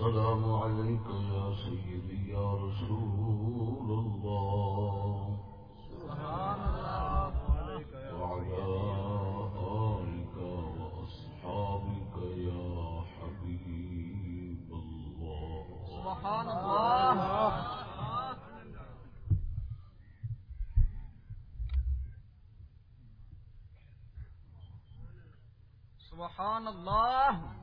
والسلام عليك يا سيدي يا رسول الله سبحان اللہ وعلى آلك وأصحابك يا حبيب الله سبحان اللہ سبحان اللہ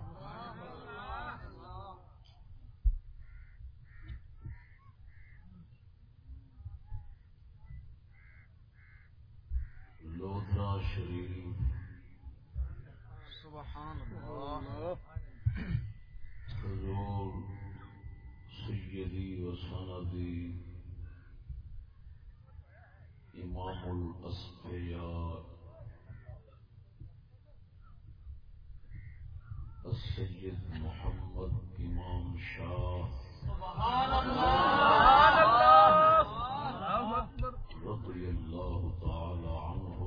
لودھرا شریف سبحان اللہ حضور سیدی و سندی امام الاسفیاء السید محمد امام شاہ سبحان اللہ رضی اللہ تعالی عنہ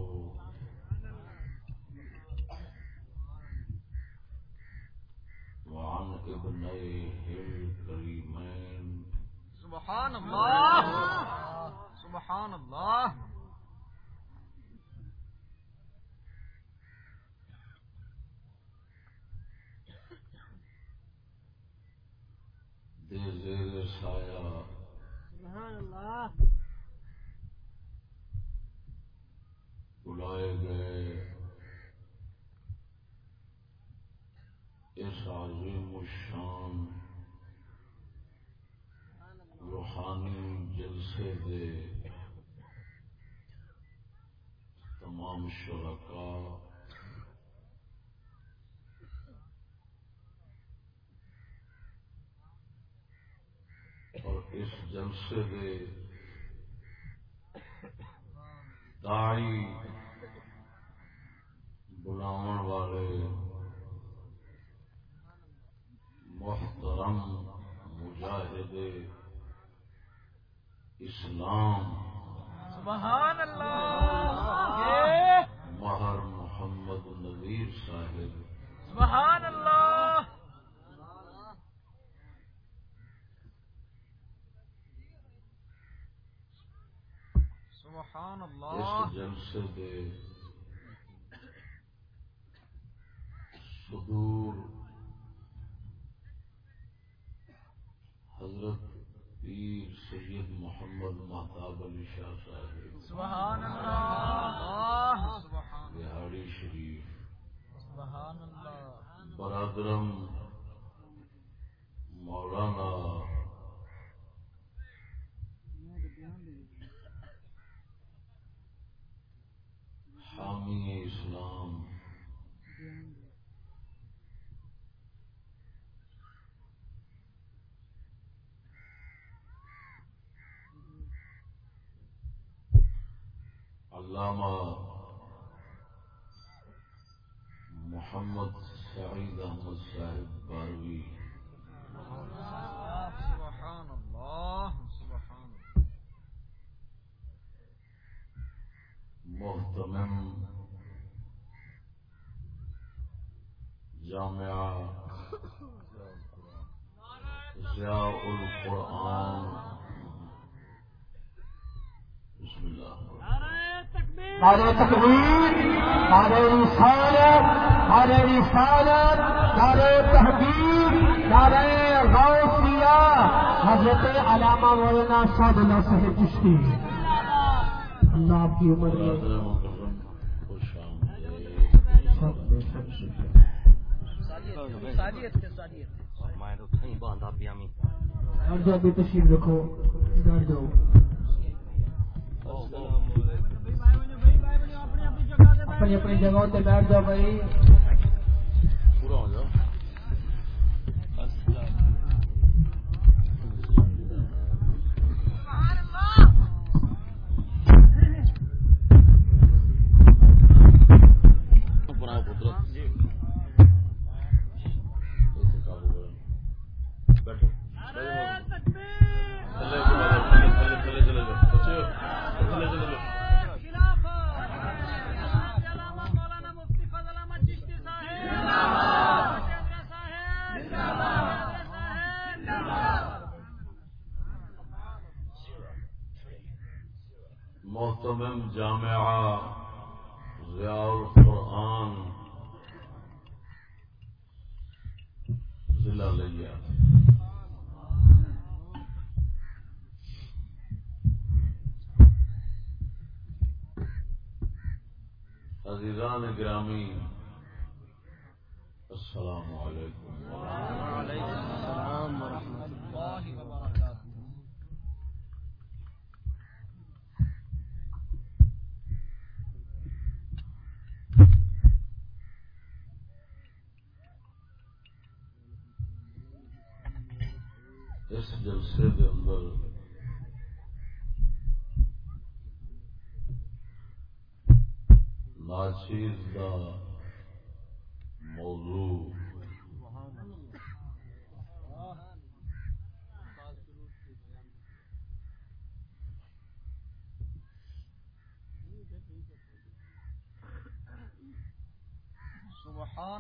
وعن ابنيه الكريمين سبحان اللہ سبحان اللہ دے سبحان اللہ۔ بلائے گئے اس عظیم الشان روحانی جلسے دے تمام شرکاء اور اس جلسے دے دائی بلاون والے محترم مجاہد اسلام سبحان اللہ! مہر محمد نذیر صاحب۔ سبحان اللہ! سبحان اللہ. اس جلسے دے صدور حضرت پیر سید محمد محتاب علی شاہ صاحب. سبحان اللہ. بہاڑی شریف. سبحان اللہ. برادرم مولانا حامی اسلام. علامہ محمد سعید احمد صاحب باروی. سبحان اللہ سبحان محتمم جامعہ ضیاء القرآن بسم اللہ۔ نعرہ تکبیر نعرہ رسالت نعرہ رسالت نعرہ تحقیق نعرہ غوثیہ۔ حضرت علامہ مولانا سعد اللہ صاحب چشتی۔ اللہ آپ کی عمر میں خوش آمدید۔ تشریف رکھو جاؤ اپنی اپنی جگہوں پہ بیٹھ جاؤ بھائی۔ پورا ہو جاؤ۔ جامعہ ضیاء القرآن ضلع لیا عزیزان گرامی السلام علیکم. السلام اس جلسے کے اندر ناچیز کا موضوع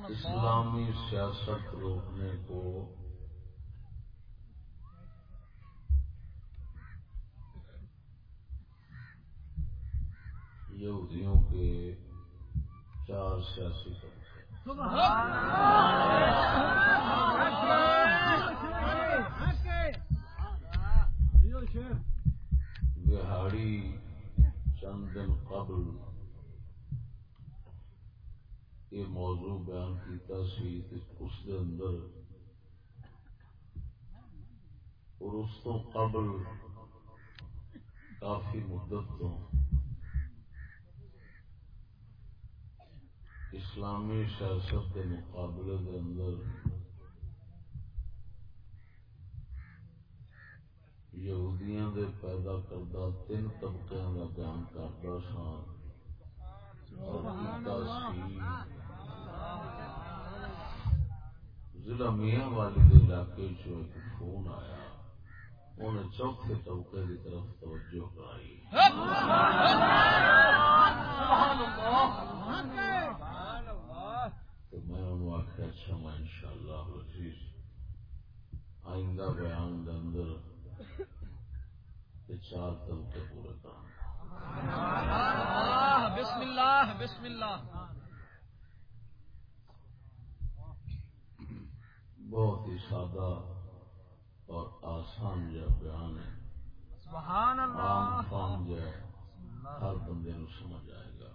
اسلامی سیاست روکنے کو یہودیوں کے چار سیاسی طبقے بہاڑی چند دن قبل یہ موضوع بیان کیتا سی اس دے اندر اور اس تو قبل کافی مدت تو اسلامی سیاست کے مقابلے دے اندر یہودیاں دے پیدا کردہ تین طبقے کا بیان کرتا سا ضلع میاں والی کے علاقے ایک فون آیا انہیں چوتھے طبقے کی طرف توجہ کرائی۔ تو میں انہوں آخیا اچھا میں ان شاء اللہ آئندہ بیان کے اندر چار طبقے پورے کروں بسم اللہ بسم اللہ بہت ہی سادہ اور آسان جا بیان ہے۔ سبحان اللہ۔ جو ہے ہر بندے نو سمجھ آئے گا۔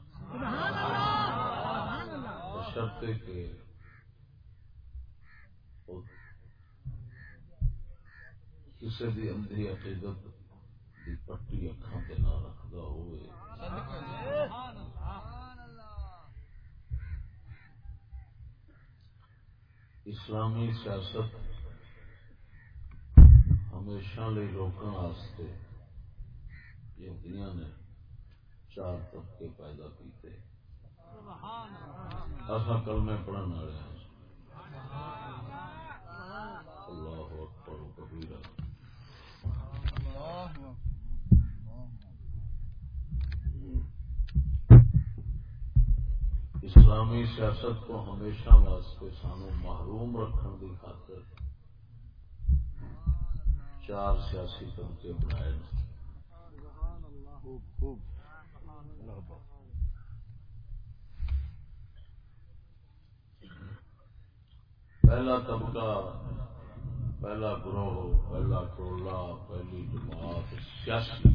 شرط کہ وہ کسی بھی اندھی عقیدت کی پٹی اکھان سے نہ رکھتا ہوئے۔ اسلامی سیاست ہمیشہ لئی روکن واسطے یہودیاں نے چار طبقے پیدا کیتے۔ ہیں اصا کلمے پڑھن والے ہیں۔ اللہ اکبر و کبیرہ۔ اسلامی سیاست کو ہمیشہ واسطے سانو محروم رکھنے کی خاطر چار سیاسی طبقے بنائے۔ خوب خوب پہلا طبقہ، پہلا گروہ، پہلا ٹولہ پہلی جماعت، سیاسی۔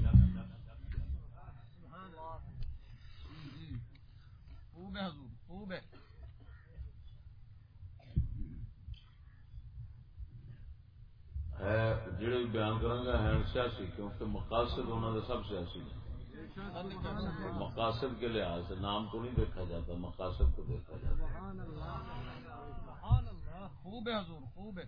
ہے، جڑے بھی بیان کروں گا ہیں سیاسی، کیونکہ مقاصد انہوں نے سب سیاسی ہیں۔ مقاصد کے لحاظ سے نام کو نہیں دیکھا جاتا، مقاصد کو دیکھا جاتا۔ خوب ہے حضور خوب ہے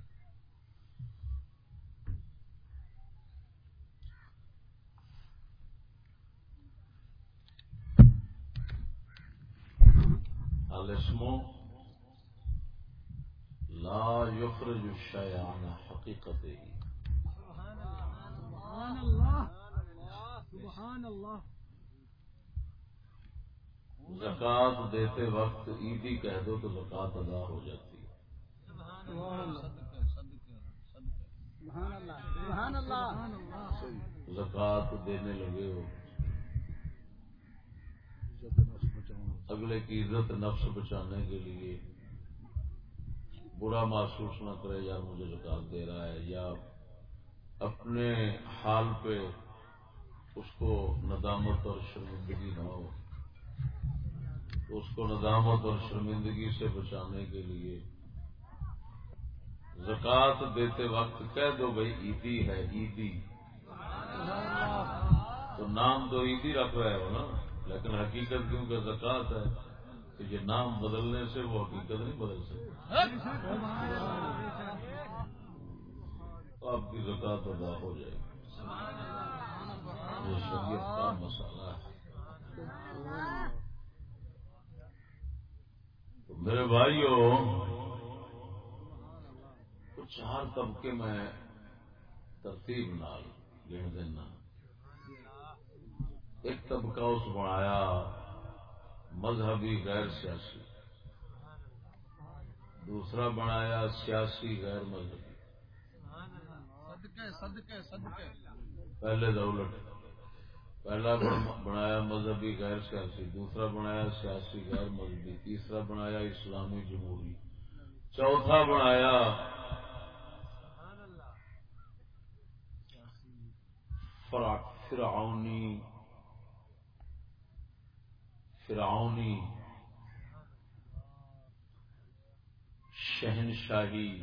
الاسم لا يخرج الشيء عن حقيقته. سبحان اللہ. سبحان اللہ. زکات دیتے وقت عیدی کہہ دو تو زکات ادا ہو جاتی ہے صدقے صدقے صدقے سبحان اللہ سبحان اللہ زکات دینے لگے ہو۔ اگلے کی عزت نفس بچانے کے لیے برا محسوس نہ کرے یار مجھے زکات دے رہا ہے یا اپنے حال پہ اس کو ندامت اور شرمندگی نہ ہو۔ اس کو ندامت اور شرمندگی سے بچانے کے لیے زکات دیتے وقت کہہ دو بھائی عیدی ہے، عیدی۔ تو نام تو عیدی رکھ رہے ہو نا۔ لیکن حقیقت کیونکہ زکات ہے کہ یہ نام بدلنے سے وہ حقیقت نہیں بدل سکتی۔ تو آپ کی زکات ادا ہو جائے گی۔ یہ شریعت کا مسئلہ ہے۔ تو میرے بھائیوں چار طبقے میں ترتیب نال گن دینا۔ ایک طبقہ اس بنایا مذہبی غیر سیاسی۔ دوسرا بنایا سیاسی غیر مذہبی۔ صدقے صدقے صدقے۔ پہلے دولت پہلا بنایا مذہبی غیر سیاسی دوسرا بنایا سیاسی غیر مذہبی تیسرا بنایا اسلامی جمہوری۔ چوتھا بنایا فرعونی. فرعونی. شہنشاہی.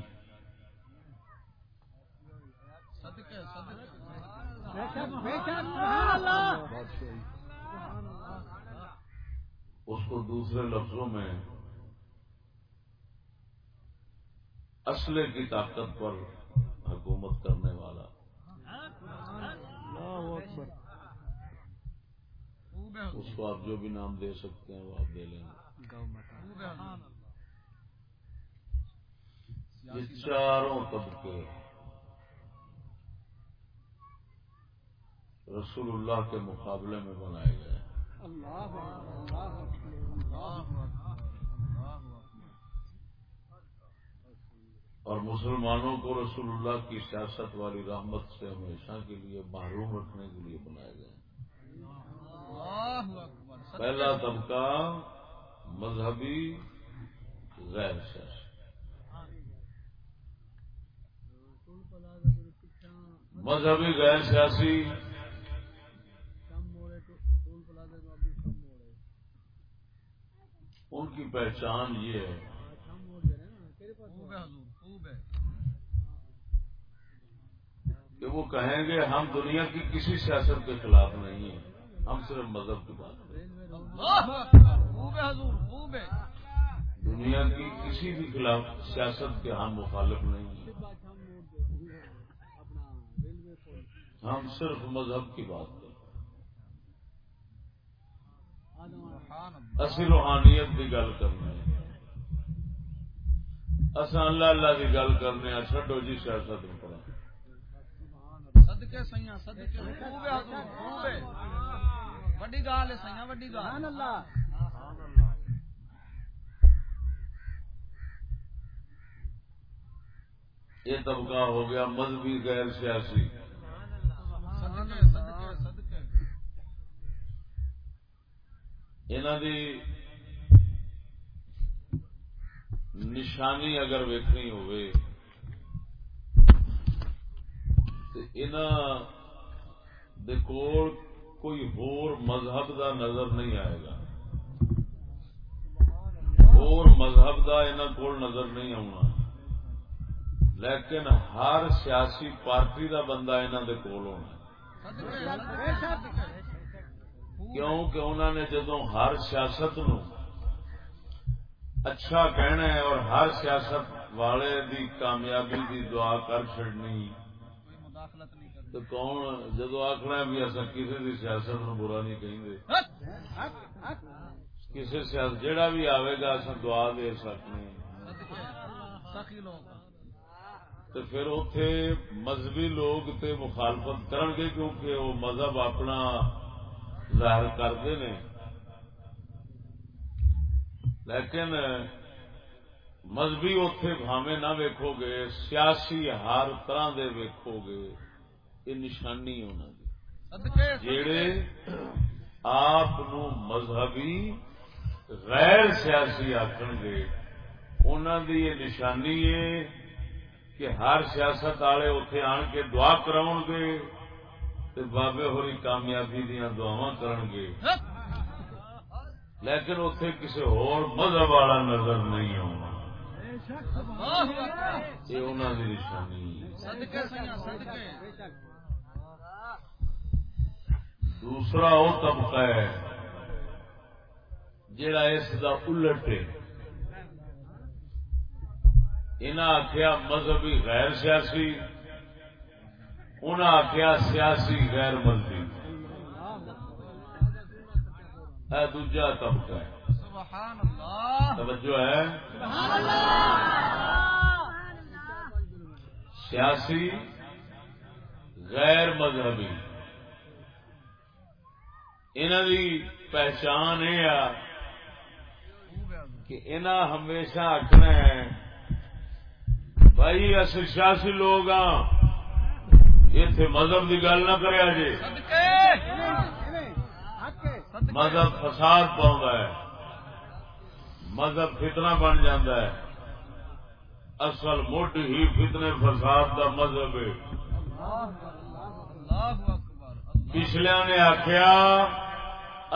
اس کو دوسرے لفظوں میں اسلحے کی طاقت پر حکومت کرنے والا. اس کو آپ جو بھی نام دے سکتے ہیں وہ آپ دے لیں گے۔ چاروں طبقے رسول اللہ کے مقابلے میں بنائے گئے ہیں اللہ اللہ اللہ اللہ اور مسلمانوں کو رسول اللہ کی سیاست والی رحمت سے ہمیشہ کے لیے محروم رکھنے کے لیے بنائے گئے پہلا طبقہ مذہبی غیر سیاسی۔ مذہبی غیر سیاسی۔ ان کی پہچان یہ ہے۔ کہ وہ کہیں گے ہم دنیا کی کسی سیاست کے خلاف نہیں ہیں ہم صرف مذہب کی بات کریں ہے ہے دنیا کی کسی بھی خلاف سیاست کے ہم مخالف نہیں ہیں۔ ہم صرف مذہب کی بات کریں۔ اسی روحانیت کی گل کرنے۔ اصا اللہ اللہ کی گل کرنے ہیں چھڈو جی سیاست میں۔ صدقے سیاں صدقے خوب ہے حضور خوب ہے۔ وڈی گال ہے سیاں سبحان گال۔ اللہ۔ یہ طبقہ ہو گیا مذہبی غیر سیاسی۔ صدقے صدقے صدقے۔ انہوں دی نشانی اگر ویکنی ہوئے تو انہاں دے کول کوئی ہور مذہب دا نظر نہیں آئے گا۔ ہور مذہب دا انہاں کول نظر نہیں آنا لیکن ہر سیاسی پارٹی دا بندہ انہاں دے کول ہونا کیوں کہ انہوں نے جدو ہر سیاست نو اچھا کہنا ہے اور ہر سیاست والے دی کامیابی دی دعا کر چڑنی کوئی مداخلت نہیں کرتے تو کون جدو آخنا بھی ایسا کسی بھی سیاست نو برا نہیں کہیں گے کسی سیاست جہاں بھی آئے گا اصا دعا دے سکنے تو پھر اتے مذہبی لوگ تے مخالفت کرن گے کیونکہ وہ مذہب اپنا ظاہر کرتے ہیں لیکن مذہبی اتے بھاوے نہ ویکھو گے، سیاسی ہر طرح دے ویکھو گے۔ یہ نشانی صدقے جڑے آپ مذہبی غیر سیاسی آخن گے انہوں یہ نشانی ہے کہ ہر سیاست والے اتے آن کے دعا کراؤ گے بابے ہوری کامیابی دیا دعوا کرن گے۔ لیکن اتے کسی ہور مذہب والا نظر نہیں آنا یہ انہوں کی نشانی ہے صدقے سیاں صدقے دوسرا وہ طبقہ ہے جڑا اس دا الٹ ہے۔ انہاں آخیا مذہبی غیر سیاسی انہاں آخیا سیاسی غیر مذہبی۔ ہے دوجا طبقہ ہے۔ توجہ ہے۔ سیاسی غیر مذہبی۔ انہوں دی پہچان یہ آ کہ انہاں ہمیشہ آخنا ہے بھائی اصل سیاسی لوگ ہاں اتے مذہب کی گل نہ کرے جی مذہب فساد پاؤں ہے۔ مذہب فتنہ بن جاندہ ہے۔ اصل مٹ ہی فتنے فساد دا مذہب ہے۔ پچھلیا نے آخیا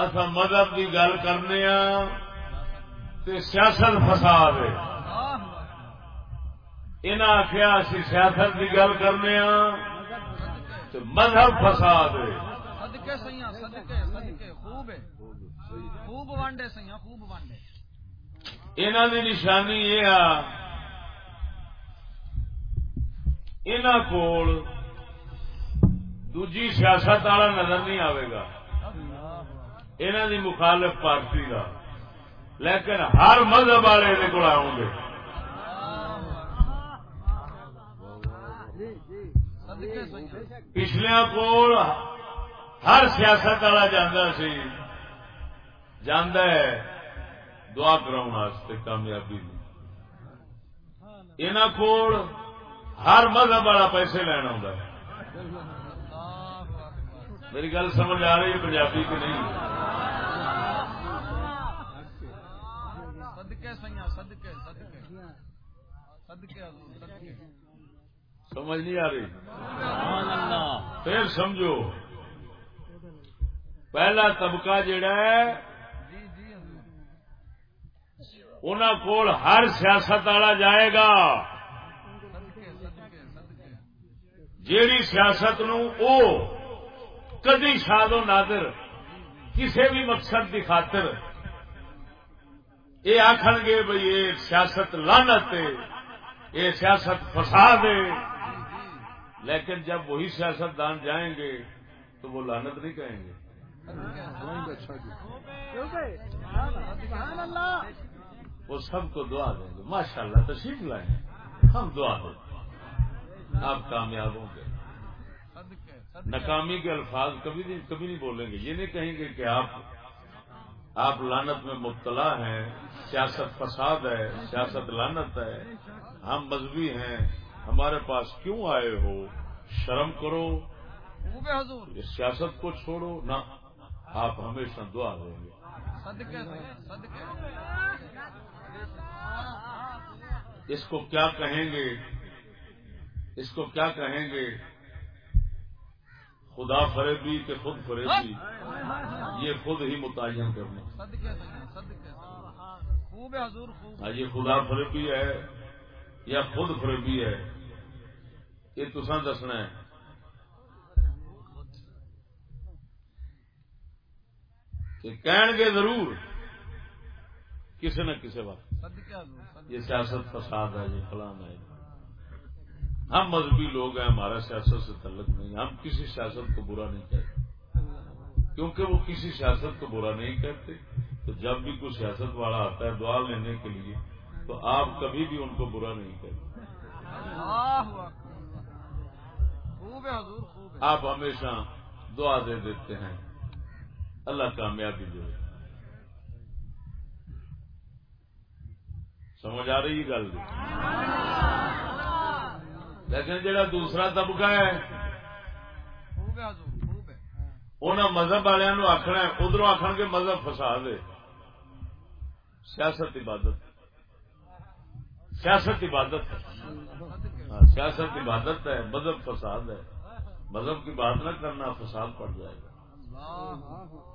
اصا مذہب کی گل کرنے تے سیاست فساد انہیں آخیا اسی سیاست کی گل کرنے تے مذہب فساد انہوں دی نشانی یہ آ کول دوجی سیاست والا نظر نہیں آئے گا۔ انہوں دی مخالف پارٹی کا لیکن ہر مذہب والے یہ کو آؤ گے۔ صدقے سیاں پچھلیا کول ہر سیاست والا جانا سی۔ جانا ہے، دعا کراؤ کامیابی انہوں کول ہر مذہب والا پیسے لینا ہوں میری گل سمجھ آ رہی ہے پنجابی کی نہیں؟ سمجھ نہیں آ رہی؟ پھر سمجھو۔ پہلا طبقہ جڑا ہے جی جی انہوں کول ہر سیاست والا جائے گا۔ جیڑی سیاست نو او کدی شاد و نادر کسی بھی مقصد کی خاطر یہ آخر گے بھئی یہ سیاست لانت ہے، یہ سیاست فساد ہے۔ لیکن جب وہی سیاست دان جائیں گے تو وہ لانت نہیں کہیں گے۔ وہ سب کو دعا دیں گے۔ ماشاء اللہ تشریف لائیں۔ ہم دعا دیں۔ آپ کامیاب ہوں گے۔ ناکامی کے الفاظ کبھی نہیں کبھی نہیں بولیں گے۔ یہ نہیں کہیں گے کہ آپ آپ لانت میں مبتلا ہیں، سیاست فساد ہے، سیاست لانت ہے، ہم مذہبی ہیں، ہمارے پاس کیوں آئے ہو؟ شرم کرو۔ سیاست کو چھوڑو۔ نہ، آپ ہمیشہ دعا دیں گے۔ اس کو کیا کہیں گے؟ اس کو کیا کہیں گے؟ خدا فریبی کہ خود فریبی۔ یہ خود ہی متعین کرنا۔ ہاں یہ خدا فریبی ہے یا خود فریبی ہے؟ یہ تسا دسنا ہے۔ کہ کہن گے ضرور کسی نہ کسی وقت۔ یہ سیاست فساد ہے یہ فلان ہے۔ ہم مذہبی لوگ ہیں ہمارا سیاست سے تعلق نہیں ہم کسی سیاست کو برا نہیں کہتے۔ کیونکہ وہ کسی سیاست کو برا نہیں کہتے تو جب بھی کوئی سیاست والا آتا ہے دعا لینے کے لیے تو آپ کبھی بھی ان کو برا نہیں کہتے۔ آپ ہمیشہ دعا دے دیتے ہیں۔ اللہ کامیابی دے۔ سمجھ آ رہی ہے گل؟ لیکن جڑا دوسرا طبقہ ہے خوب ہے انہوں مذہب والوں آخنا ادھر آخر گے مذہب فساد ہے۔ سیاست عبادت۔ سیاست عبادت۔ ہے سیاست عبادت ہے، مذہب فساد ہے۔ مذہب کی بات نہ کرنا، فساد پڑ جائے گا۔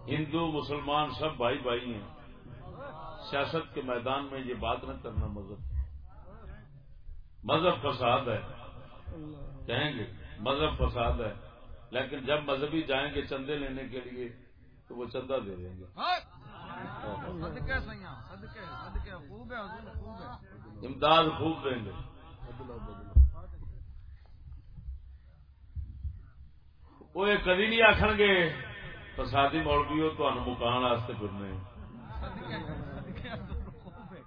ہندو، مسلمان سب بھائی بھائی ہیں۔ سیاست کے میدان میں یہ بات نہ کرنا مذہب۔ مذہب فساد ہے۔ کہیں گے مذہب فساد ہے۔ لیکن جب مذہبی جائیں گے چندے لینے کے لیے تو وہ چندہ دے دیں گے۔ ہے امداد خوب دیں گے۔ وہ یہ کدی نہیں آخر گے فسادی مولوی ہو تو مکان واسطے پھرنے صدقے صدقے حضور خوب ہے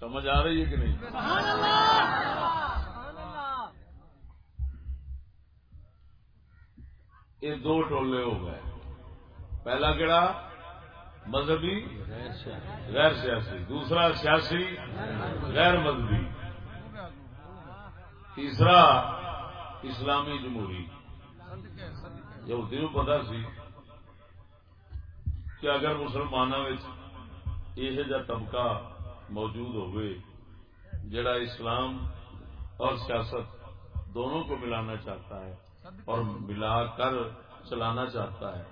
سمجھ آ رہی ہے کہ نہیں؟ یہ دو ٹولے ہو گئے۔ پہلا کہڑا مذہبی، غیر سیاسی۔ دوسرا سیاسی، غیر مذہبی۔ تیسرا اسلامی جمہوری۔ صدقے صدقے یہودی پتا سی کہ اگر مسلمانوں یہ جا طبقہ موجود ہوئے، جڑا اسلام اور سیاست دونوں کو ملانا چاہتا ہے اور ملا کر چلانا چاہتا ہے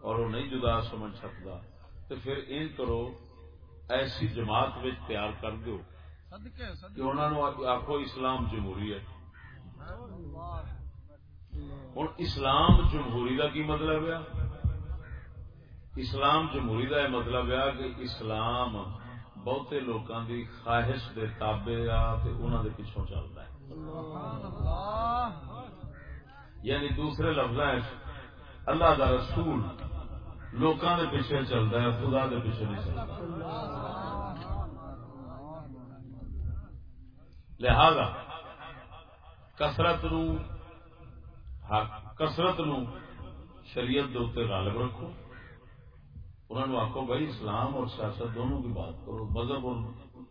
اور وہ نہیں جدا سمجھ سکتا، تو پھر ان کرو، ایسی جماعت میں تیار کر دو کہ انہوں نے آخو اسلام جمہوری ہے ہوں اسلام جمہوری کا کی مطلب ہے؟ اسلام جمہوری کا یہ مطلب ہے کہ اسلام بہتے لوگوں کی خواہش دے تابے آ تے انہوں دے پیچھوں چلتا ہے۔ سبحان اللہ یعنی دوسرے لفظ اللہ کا رسول لوگوں کے پیچھے چلتا ہے، خدا کے پیچھے نہیں چلتا لہذا کسرت نو کسرت نو شریعت دے اتنے غالب رکھو۔ انہوں نے آخو بھائی اسلام اور سیاست دونوں کی بات کرو، مذہب اور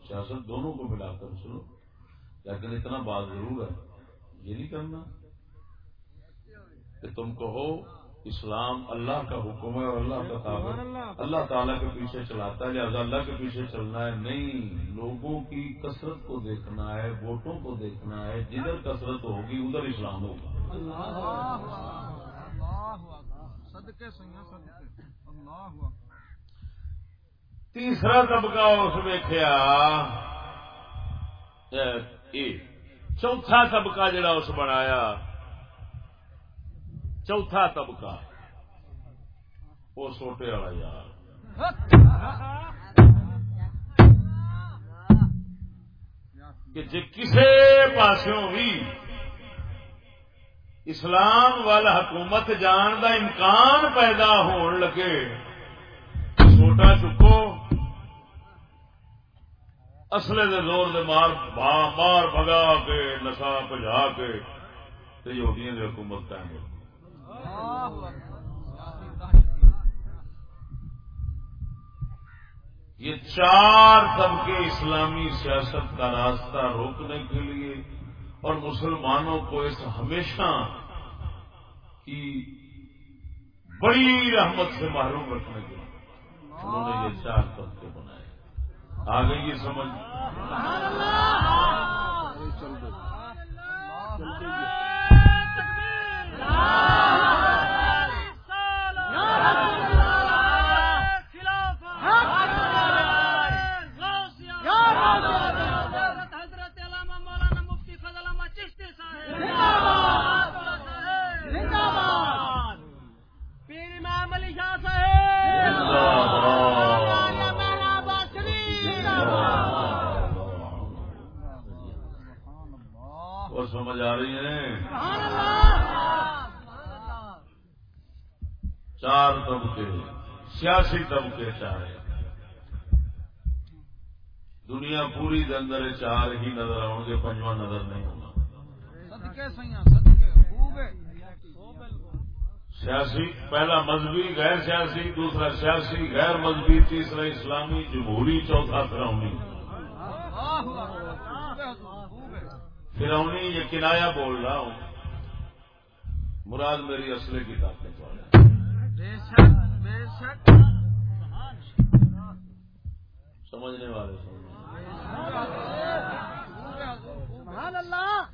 سیاست دونوں کو ملا کر سنو۔ لیکن اتنا بات ضرور ہے، یہ نہیں کرنا کہ تم کہو اسلام اللہ کا حکم ہے اور اللہ کا تعبیر اللہ تعالیٰ کے پیچھے چلاتا ہے، لہٰذا اللہ کے پیچھے چلنا ہے۔ نہیں، لوگوں کی کثرت کو دیکھنا ہے، ووٹوں کو دیکھنا ہے۔ جدھر کثرت ہوگی، ادھر اسلام ہوگا۔ اللہ اللہ تیسرا طبقہ اس ویخیا چوتھا طبقہ جڑا اس بنایا۔ چوتھا طبقہ۔ وہ سوٹے والا یار۔ کہ جی کسی پاسوں بھی اسلام وال حکومت جان دا امکان پیدا ہون لگے چھوٹا چکو۔ اصلے دے زور دے مار بھا- مار بگا کے نشا بجا کے تے یہودیاں دی حکومت قائم ہو۔ یہ چار طبقے اسلامی سیاست کا راستہ روکنے کے لیے اور مسلمانوں کو اس ہمیشہ کی بڑی رحمت سے محروم رکھنے کے لیے۔ انہوں نے یہ چار طبقے بنائے آ گئی یہ سمجھ؟ حضرت سیاسی طبقے چار ہیں۔ دنیا پوری اندر یہ چار ہی نظر آؤ گے پنجواں نظر نہیں ہونا۔ سیاسی پہلا مذہبی غیر سیاسی دوسرا سیاسی غیر مذہبی تیسرا اسلامی جمہوری چوتھا فرونی فرونی یہ کنایا بول رہا ہوں۔ مراد میری اصل کی طاقت والا بے شک بے شک۔ سمجھنے والے سبحان اللہ۔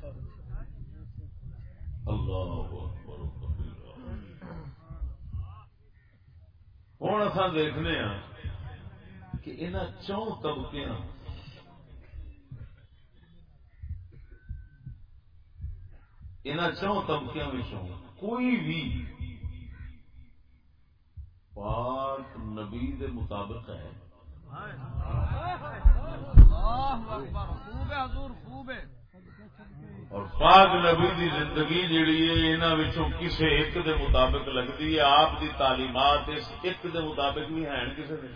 ہوں اصا دیکھنے ہاں کہ ان چون طبقے ان چون طبقے کوئی بھی پاک نبی دے مطابق ہے۔ اور پاک نبی دی زندگی جیڑی ہے انہوں کسے ایک دے مطابق لگتی ہے آپ دی تعلیمات اس ایک دے مطابق بھی ہیں کسے دے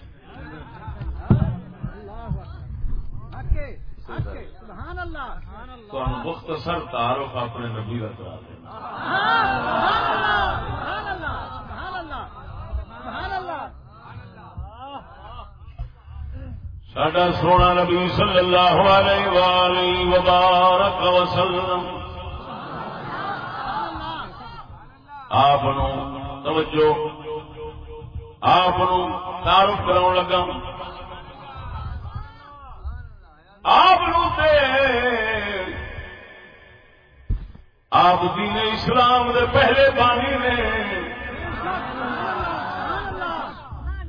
سبحان اللہ تو مختصر تعارف اپنے نبی کا کرا دینا سبحان اللہ سبحان اللہ سبحان اللہ ساڈا سونا نبی صلی اللہ علیہ وآلہ وبارک وسلم آپ توجہ آپ تعارف کراؤ لگا آپ آپ دین اسلام دے پہلے بانی نے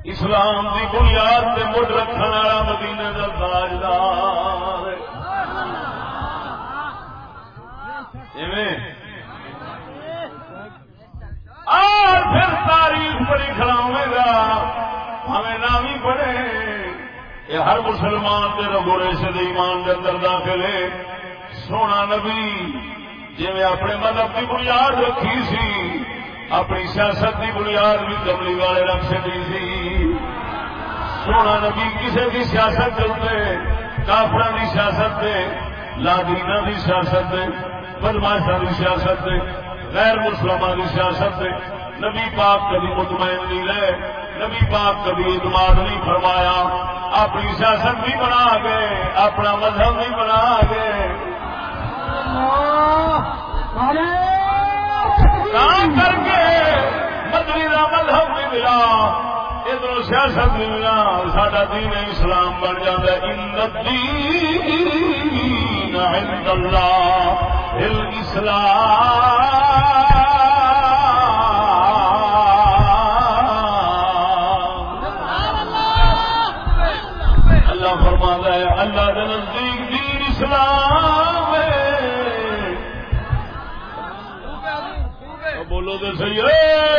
اسلام دی بنیاد سے مڈ رکھنے والا مدینے کا تاجدار اور پھر تاریخ بڑی کھڑاوے گا، ہمیں نام ہی پڑے۔ یہ ہر مسلمان کے رگوڑے سے ایمان کے اندر داخل ہے۔ سونا نبی جی اپنے مذہب کی بنیاد رکھی سی، اپنی سیاست کی بنیاد بھی کملی والے رکھ سکتی سی۔ سونا نبی کسی کی سیاست چلتے کافر کی سیاست دے لادینا کی سیاست دے بدماشا کی سیاست دے غیر مسلمان کی سیاست دے۔ نبی پاک کبھی مطمئن نہیں رہے نبی پاک کبھی اعتماد نہیں فرمایا۔ اپنی سیاست بھی بنا گئے اپنا مذہب بھی بنا گئے کر کے مدنی کا مذہب بھی ملا۔ ادھر سیاست ملا سڈا دین اسلام بن جاتا عند اللہ الاسلام۔ اللہ فرما ہے اللہ کے نزدیک دین اسلام بولو تو صحیح ہے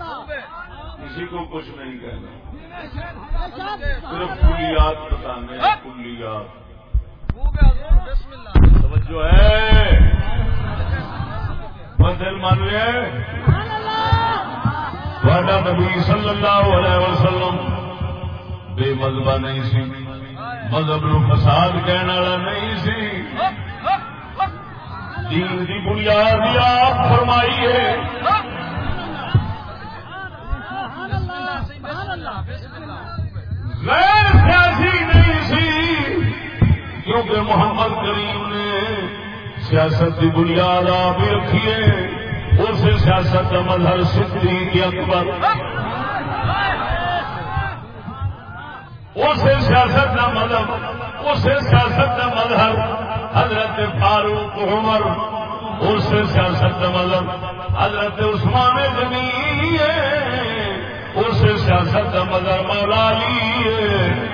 خوب ہے کسی کو کچھ نہیں کہنا۔ صرف کلیات بتانے کلیات۔ خوب ہے۔ توجہ بدل مان لیا نبی صلی اللہ علیہ وسلم بے مذہبہ نہیں سی۔ مذہب نو فساد کہنے والا نہیں سی۔ دین کی بنیاد بھی آپ فرمائی ہے۔ غیر سیاسی نہیں سی، کیونکہ محمد کریم نے سیاست کی بنیاد آپ ہی رکھی ہے۔ اس سیاست کا مظہر صدیق اکبر۔ اس سیاست کا مذہب اس سیاست کا مظہر حضرت فاروق عمر۔ اس سیاست کا مذہب حضرت عثمان جمیل ہے اس سیاست کا مظہر مولا علی ہے۔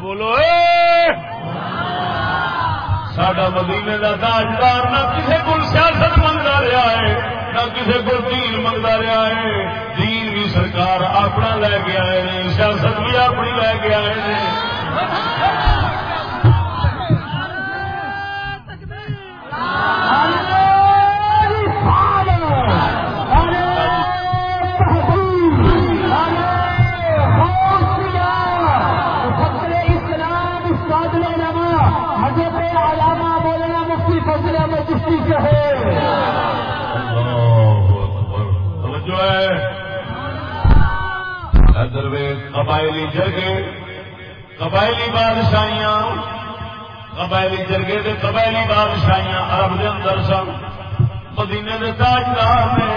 بولو سڈا مدینے کا تاجدار نہ کسی کو سیاست منگتا رہا ہے، نہ کسی کو دین منگتا رہا ہے۔ دین بھی سرکار اپنا لے کے آئے سیاست بھی اپنی لے کے آئے قبائلی جرگے قبائلی بادشاہیاں، قبائلی جرگے دے قبائلی بادشاہیاں عرب دے اندر سن، مدینے دے تاجدار نے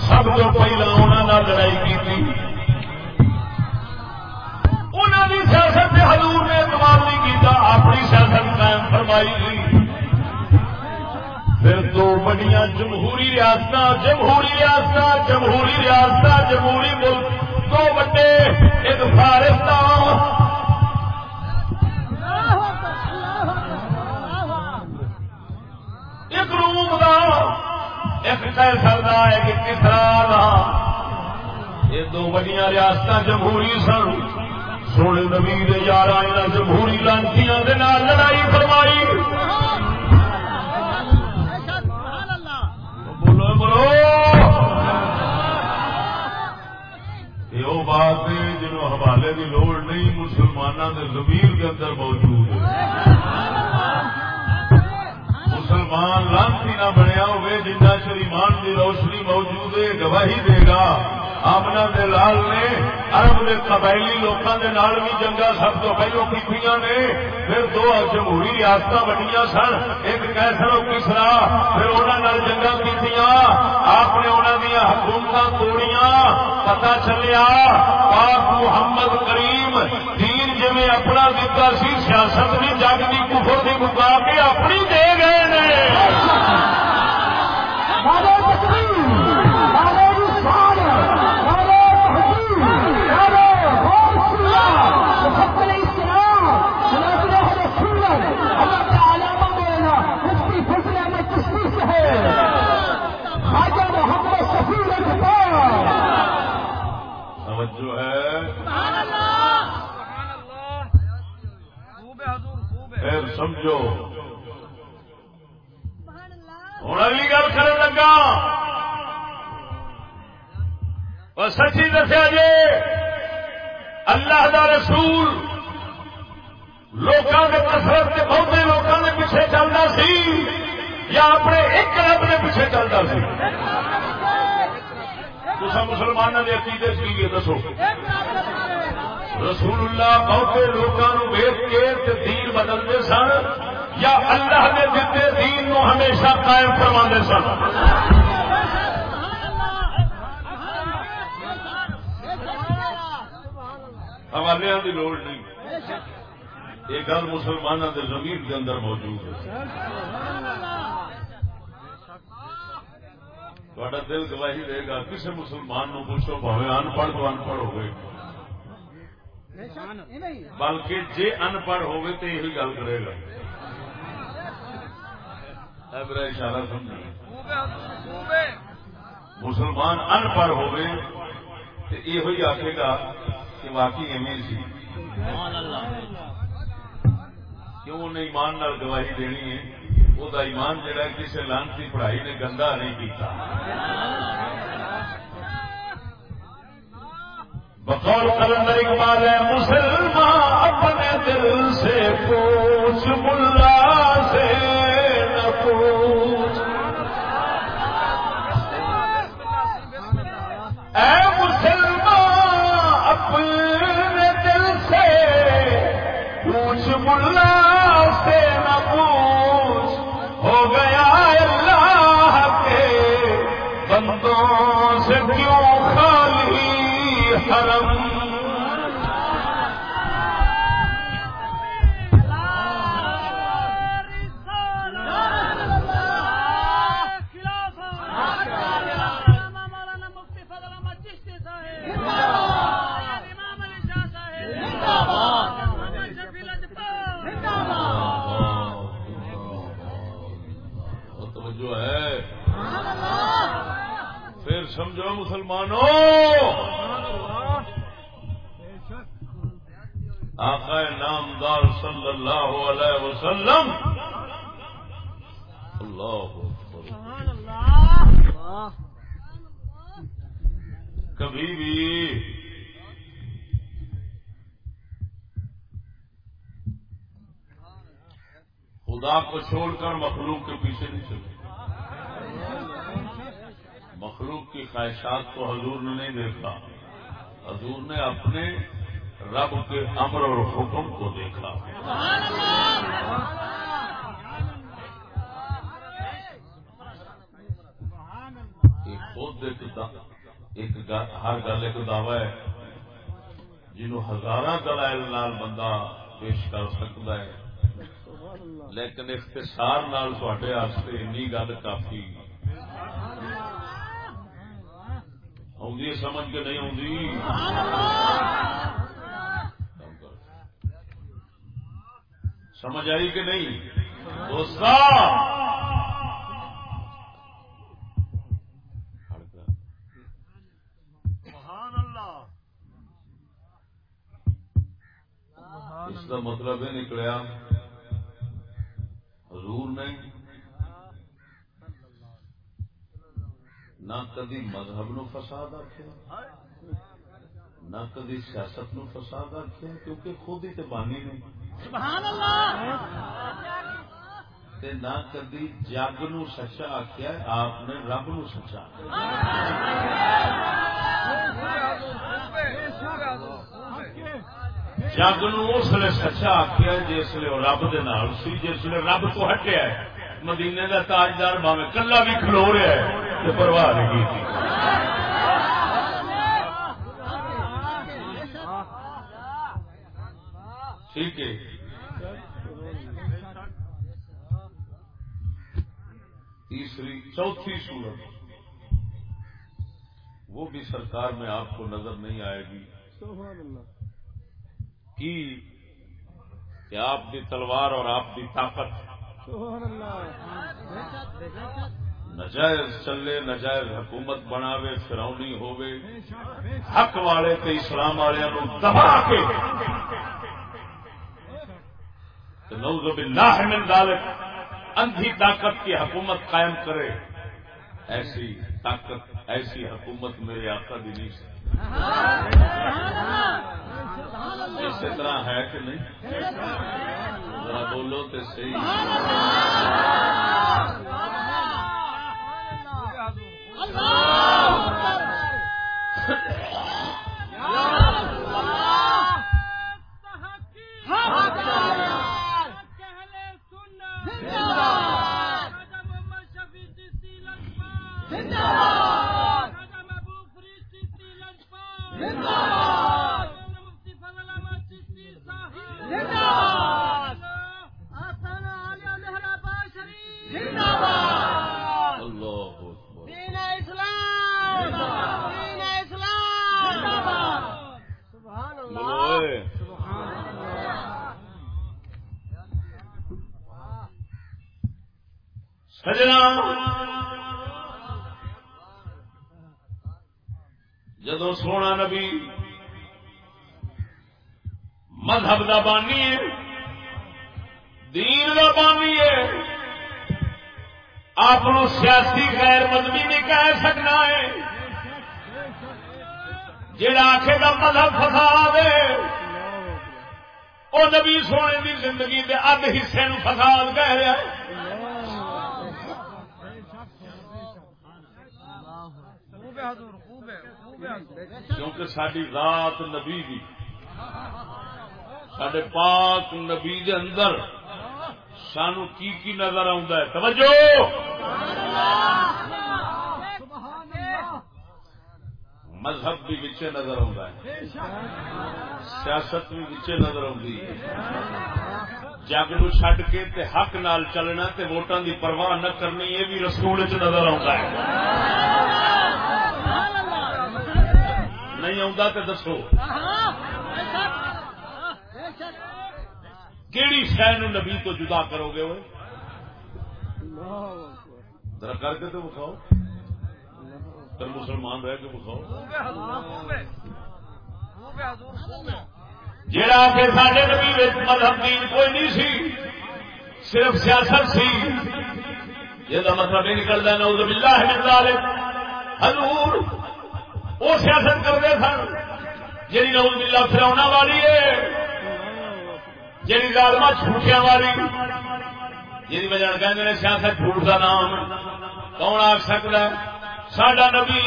سب تو پہلا انہوں نے لڑائی کی تھی انہوں کی سیاست سے حضور نے اعتماد نہیں کیتا، اپنی سیاست قائم فرمائی تھی پھر دو بڑیاں جمہوری ریاست جمہوری ریاست جمہوری ریاست جمہوری ملک، دو بڑے ایک فارستان ایک روم دا، ایک کیسر دا، ایک کسرا دا۔ یہ دو بڑیاں ریاست جمہوری سن۔ سونے نبی دے یار جمہوری لانچیاں دے نال لڑائی فرمائی۔ بولو بولو۔ یہ بات نو حوالے کی لوڑ نہیں مسلمانوں کے زمین کے اندر موجود ہے۔ مسلمان لانسی نہ بنیا ہوئے، جنہ شریمان کی روشنی موجود ہے، گواہی دے گا۔ آمنا دے لال نے عرب کے قبائلی لوگوں کے نال بھی جنگا سب تو پہلو کی نے پھر دو جمہوری ریاست بنیا سن ایک کیسر اور کسرا پھر انہوں جنگا کی آپ نے انہوں دیا حکومت توڑیاں پتا چلیا پاک محمد کریم دین جی اپنا دیتا سی سیاست بھی جگ کی کفر کی مکا کے اپنی دے گئے نے ہمیشہ قائم فرما سن۔ حوالے کی لوڑ نہیں۔ یہ گل مسلمانوں کے زمین کے اندر موجود ہے۔ تھوڑا دل گواہی دے گا کسی مسلمان نو پوچھو بھاوے ان پڑھ تو ان پڑھ ہوئے۔ بلکہ جے ان پڑھ ہوئے تو یہی گل کرے گا۔ میرا اشارہ سمجھ خوب ہے حضور خوب ہے۔ مسلمان ان پڑھ ہوئے تو یہ آخے گا کہ واقعی ایویں سی۔ کیوں انہیں ایمان نال گواہی دینی ہے؟ وہ ایمان جڑا ہے کسی لانتی پڑھائی نے گندا نہیں کیتا۔ بقول کلندر اقبال ہے مسلمان اپنے دل سے پوچھ ملا اے مسلمان، اپنے دل سے پوچھ ملا سے نہ پوچھ، ہو گیا اللہ کے بندوں سے کیوں خالی حرم؟ سمجھو مسلمانوں؟ آقا نامدار صلی اللہ علیہ وسلم۔ اللہ کبھی بھی خدا کو چھوڑ کر مخلوق کے پیچھے نہیں خواہشات کو حضور نے نہیں دیکھا۔ حضور نے اپنے رب کے امر اور حکم کو دیکھا۔ خود ایک ہر گل ایک دعوی ہے۔ جنہوں ہزار دلائل نال بندہ پیش کر سکتا ہے۔ لیکن اختصار نال تھوڑے واسطے گل کافی۔ آدھی سمجھ کے نہیں آدھی سمجھ آئی کہ نہیں؟ دوست اس کا مطلب یہ نکلیا۔ حضور نے نہ کدی مذہب نو فساد آخیا نہ کدی سیاست نو فساد آخیا کیونکہ خود ہی تو بانی نے۔ سبحان اللہ تے نہ کدی جگ نو سچا آخیا آپ نے رب نو سچا جگ نو اس لیے سچا آخیا جس لیے وہ رب دے نال سی جس لیے رب تو ہٹیا ہے۔ مدینے کا تاجدار باوے کلا بھی کھلو رہا ہے، تو پرواہ نہیں کی ٹھیک ہے۔ تیسری، چوتھی صورت۔ وہ بھی سرکار میں آپ کو نظر نہیں آئے گی۔ کہ آپ کی تلوار اور آپ کی طاقت۔ نجائز چلے نجائز حکومت بناوے فرونی ہوے حق والے تے اسلام والوں دبا کے۔ نعوذ باللہ من ذالک اندھی طاقت کی حکومت قائم کرے۔ ایسی طاقت ایسی حکومت میرے آقا بھی نہیں۔ سکتی اسی طرح ہے کہ نہیں؟ ذرا بولو تو صحیح۔ اللہ۔ سجنا۔ جدو سونا نبی مذہب دا بانی ہے، دین دا بانی ہے آپ سیاسی غیر مذہبی نہیں کہہ سکنا ہے۔ جڑا آخے کا مذہب فساد ہے وہ نبی سونے کی زندگی کے ادھ حصے نو فساد کہہ رہا ہے خوب ہے حضور خوب ہے خوب ہے حضور کیونکہ ساری رات نبی دی۔ سڈے پاک نبی دے اندر سانو کی کی نظر آتا ہے؟ توجہ! مذہب بھی وچے نظر آتا ہے۔ سیاست بھی وچے نظر آتی ہے۔ جگ نو چڈ کے تے حق نال چلنا تے ووٹاں دی پرواہ نہ کرنی، یہ بھی رسول چ نظر آتا ہے۔ نہیں آتا تے دسو۔ کیڑی شہ نبی تو جدا کرو گے وہ ذرا کر کے تو بخاؤ پھر مسلمان رہ کے بخاؤ خوب جڑا کہ سارے نبی مذہب دین کوئی نہیں سی، صرف سیاست سی۔ یہ مطلب یہ نکلتا نعوذ باللہ من ذالک۔ حضور وہ سیاست کرتے سن جی نعوذ باللہ فراؤنا والی ہے جی ظالمہ جھوٹیاں والی جی وجہ کہتے ہیں سیاست جھوٹ کا نام کون آ سکتا ہے ساڈا نبی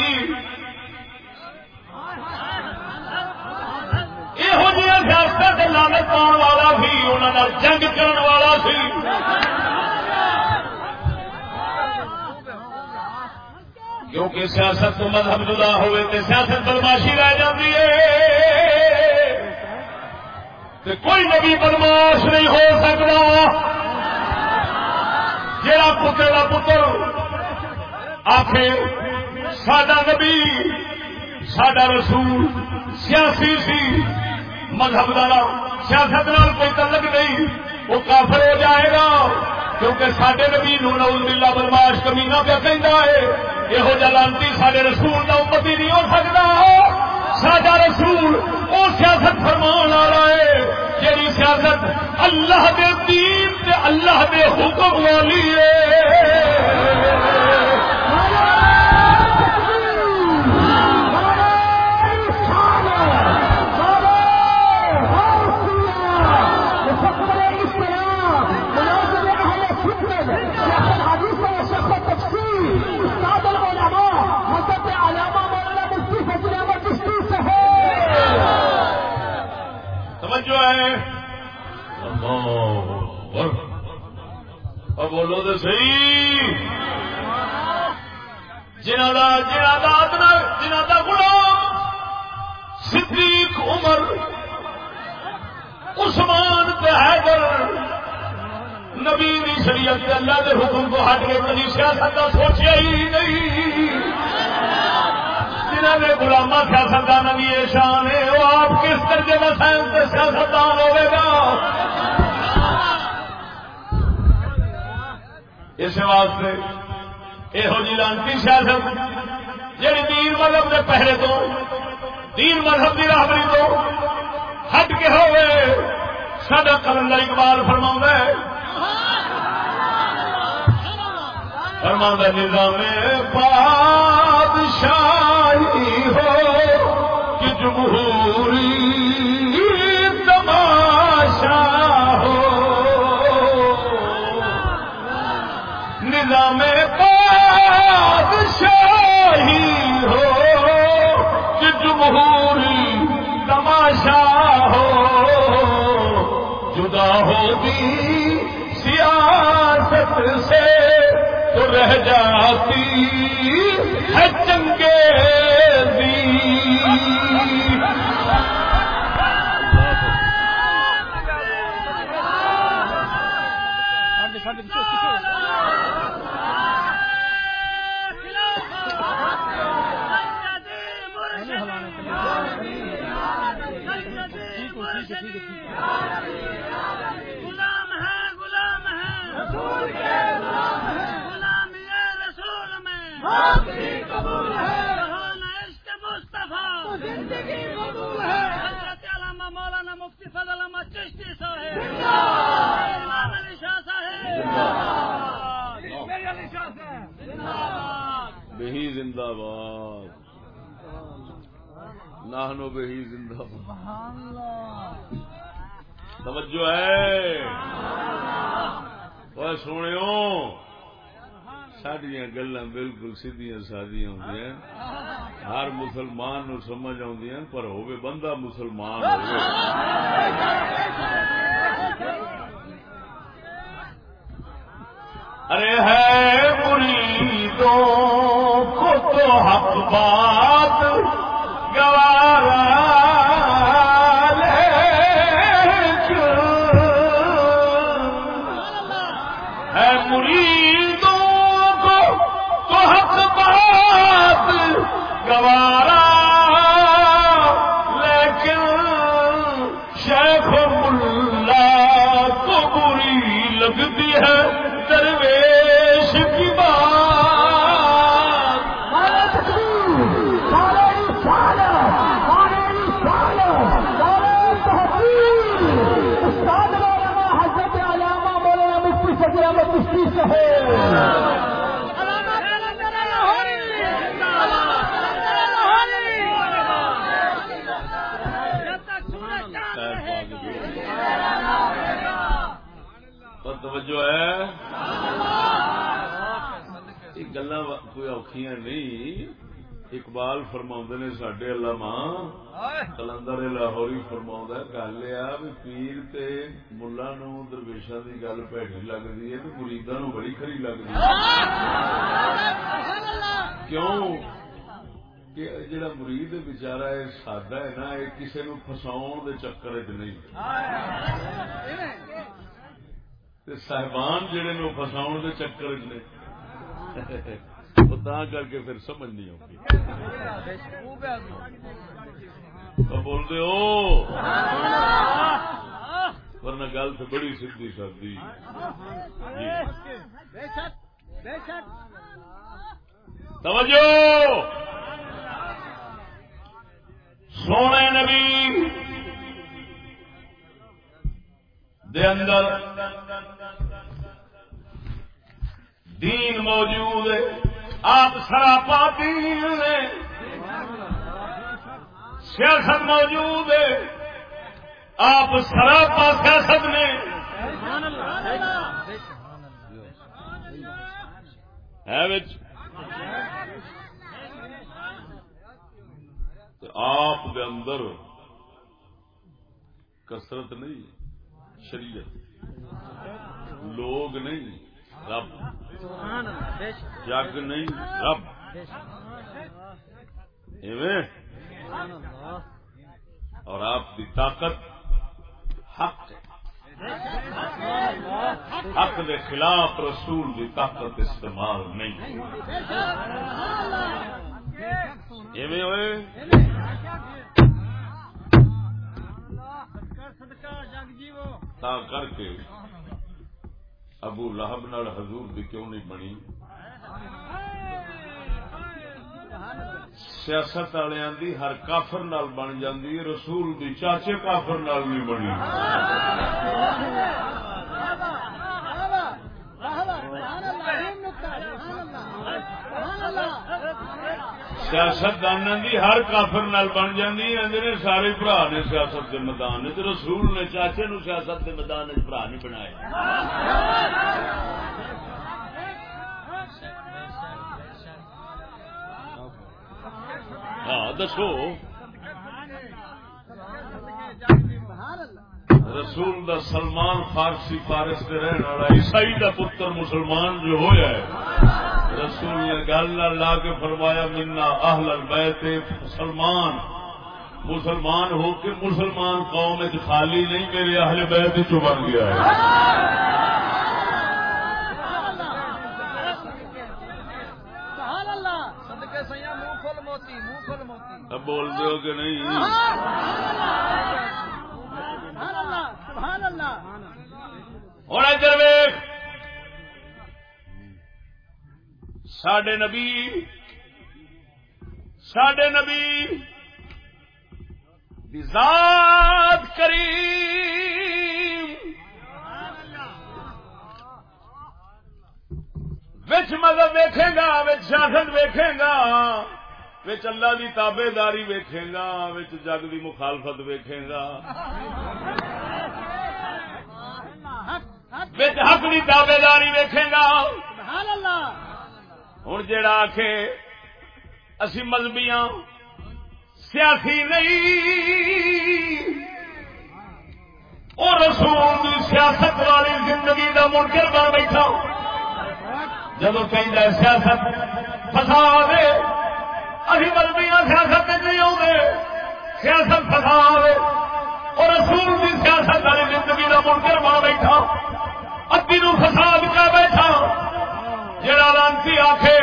یہو جہاں سیاست سے لانت پاؤن والا سی انہوں جنگ کرن والا سی کیونکہ سیاست تو مذہب جدا ہوئے تو سیاست بدماشی رہ جاتی ہے۔ تے کوئی نبی بدماش نہیں ہو سکتا۔ جڑا پتر کا پتر آخے سڈا نبی سڈا رسول سیاسی سی۔ مذہب کا سیاست نال کوئی تعلق نہیں، وہ کافر ہو جائے گا۔ کیونکہ سڈے نبی نو نوز ملا بدماش کمینا پہ کہہ ہے، یہو جلانتی سڈے رسول کا امتی نہیں ہو سکتا سڈا رسول وہ سیاست فرمان والا ہے جی سیاست اللہ دے دین تے اللہ دے حکم والی ہے۔ ہے۔ اب بولو تو صحیح۔ جنہ دا جنہ دا ادنا جنہ دا غلام صدیق عمر عثمان تے حیدر نبی دی شریعت اللہ دے حکم کو ہٹ کے کبھی سیاست کا سوچیا ہی نہیں۔ جنہوں نے گلاما سیاستدان کی یہ شان ہے، وہ آپ کس درجے کا سائنس سیاستدان ہوئے گا؟ اس واسطے یہو جی لانتی سیاست جی دین مذہب کے پہلے تو، دین مذہب کی راہبری تو ہٹ کے ہوئے۔ سڈا کلندر اقبال فرما ہے فرما نظام بادشاہی ہو کہ جمہوری تماشا ہو۔ نظام بادشاہی ہو کہ جمہوری تماشا ہو۔ جدا ہوگی سیاست سے تو رہ جاتی ہے چنگے you. چشتی صاحب امام علی شاہ صاحب میری علی شاہ صاحب بہی زندہ باد۔ نہنو بہی زندہ باد۔ توجہ ہے۔ سنو سڈیا گلا بالکل سیدیاں سادیاں ہوں ہر مسلمان نو سمجھ آدی پر ہوے بندہ مسلمان ہوے ارے ہے مریدوں کو تو حق بات، گوارا توجہ ہے؟ یہ گلا کوئی اوکھیاں نہیں۔ اقبال فرما نے سڈے علامہ۔ کلندر لاہوری فرما گل یہ پیر تے ملا نو درویشا کی گل پیڑی لگتی ہے مریدا نو بڑی کھری لگتی ہے۔ کیوں؟ کہ جڑا مرید بچارا ہے، سادہ ہے نا، یہ کسی نو فساؤ دے چکر چ نہیں۔ تے صاحبان جڑے نو فساؤ دے چکر چ نہیں وہ تا کر کے پھر سمجھ نہیں ہوگی تو بول دے ہو ورنہ گل تو بڑی سیدھی سادی بے توجہ سونے نبی دے اندر دین موجود ہے، آپ سراپا دین نے سیاست موجود ہے۔ آپ سراپا سیاست نے۔ آپ دے اندر کسرت نہیں، شریعت۔ لوگ نہیں۔ رب۔ جگ نہیں رب۔ اور آپ کی طاقت حق حق کے خلاف رسول کی طاقت استعمال نہیں۔ تا کر کے ابو لہب نال حضور بھی کیوں نہیں بنی؟ سیاست والوں دی ہر کافر نال بن جاندی ہے رسول دی چاچے کافر نال نہیں بنی۔ سیاست دان دی ہر کافر نال بن جاندی ہے سارے برا نے سیاست کے میدان چ رسول نے، چاچے نو سیاست کے میدان چ برا نہیں بنایا۔ ہاں دسو۔ رسول دا سلمان فارسی فارس کے رہن والا، عیسائی دا پتر مسلمان جو ہویا ہے۔ رسول نے گل لا کے فرمایا منا اہل البیت مسلمان۔ مسلمان ہو کے مسلمان قوم میں خالی نہیں میرے اہل بیت چ بن گیا ہے۔ صدقے سیاں منہ کھول موتی منہ کھول موتی۔ اب بول دو کہ نہیں؟ اور ادھر ویخ ساڈے نبی ساڈے نبی دی ذات کریم وچ مذہب ویکھے گا وچ سیاست ویکھے گا وچ اللہ دی تابے داری ویکھے گا وچ جگ دی مخالفت ویکھے گا۔ وچ حق دی تابے داری ویکھے گا۔ ہوں جڑا آخ اسی مذہبیاں سیاسی نہیں۔ اور رسول سیاست والی زندگی دا منکر بن بیٹھا۔ جبکہ سیاست فساد ابھی مذہبیاں سیاست نہیں آؤ سیاست فساد اور رسول کی سیاست والی زندگی کا منکر بن بیٹھا۔ ادی نو فساد کر بیٹھا۔ جڑا لانسی آخے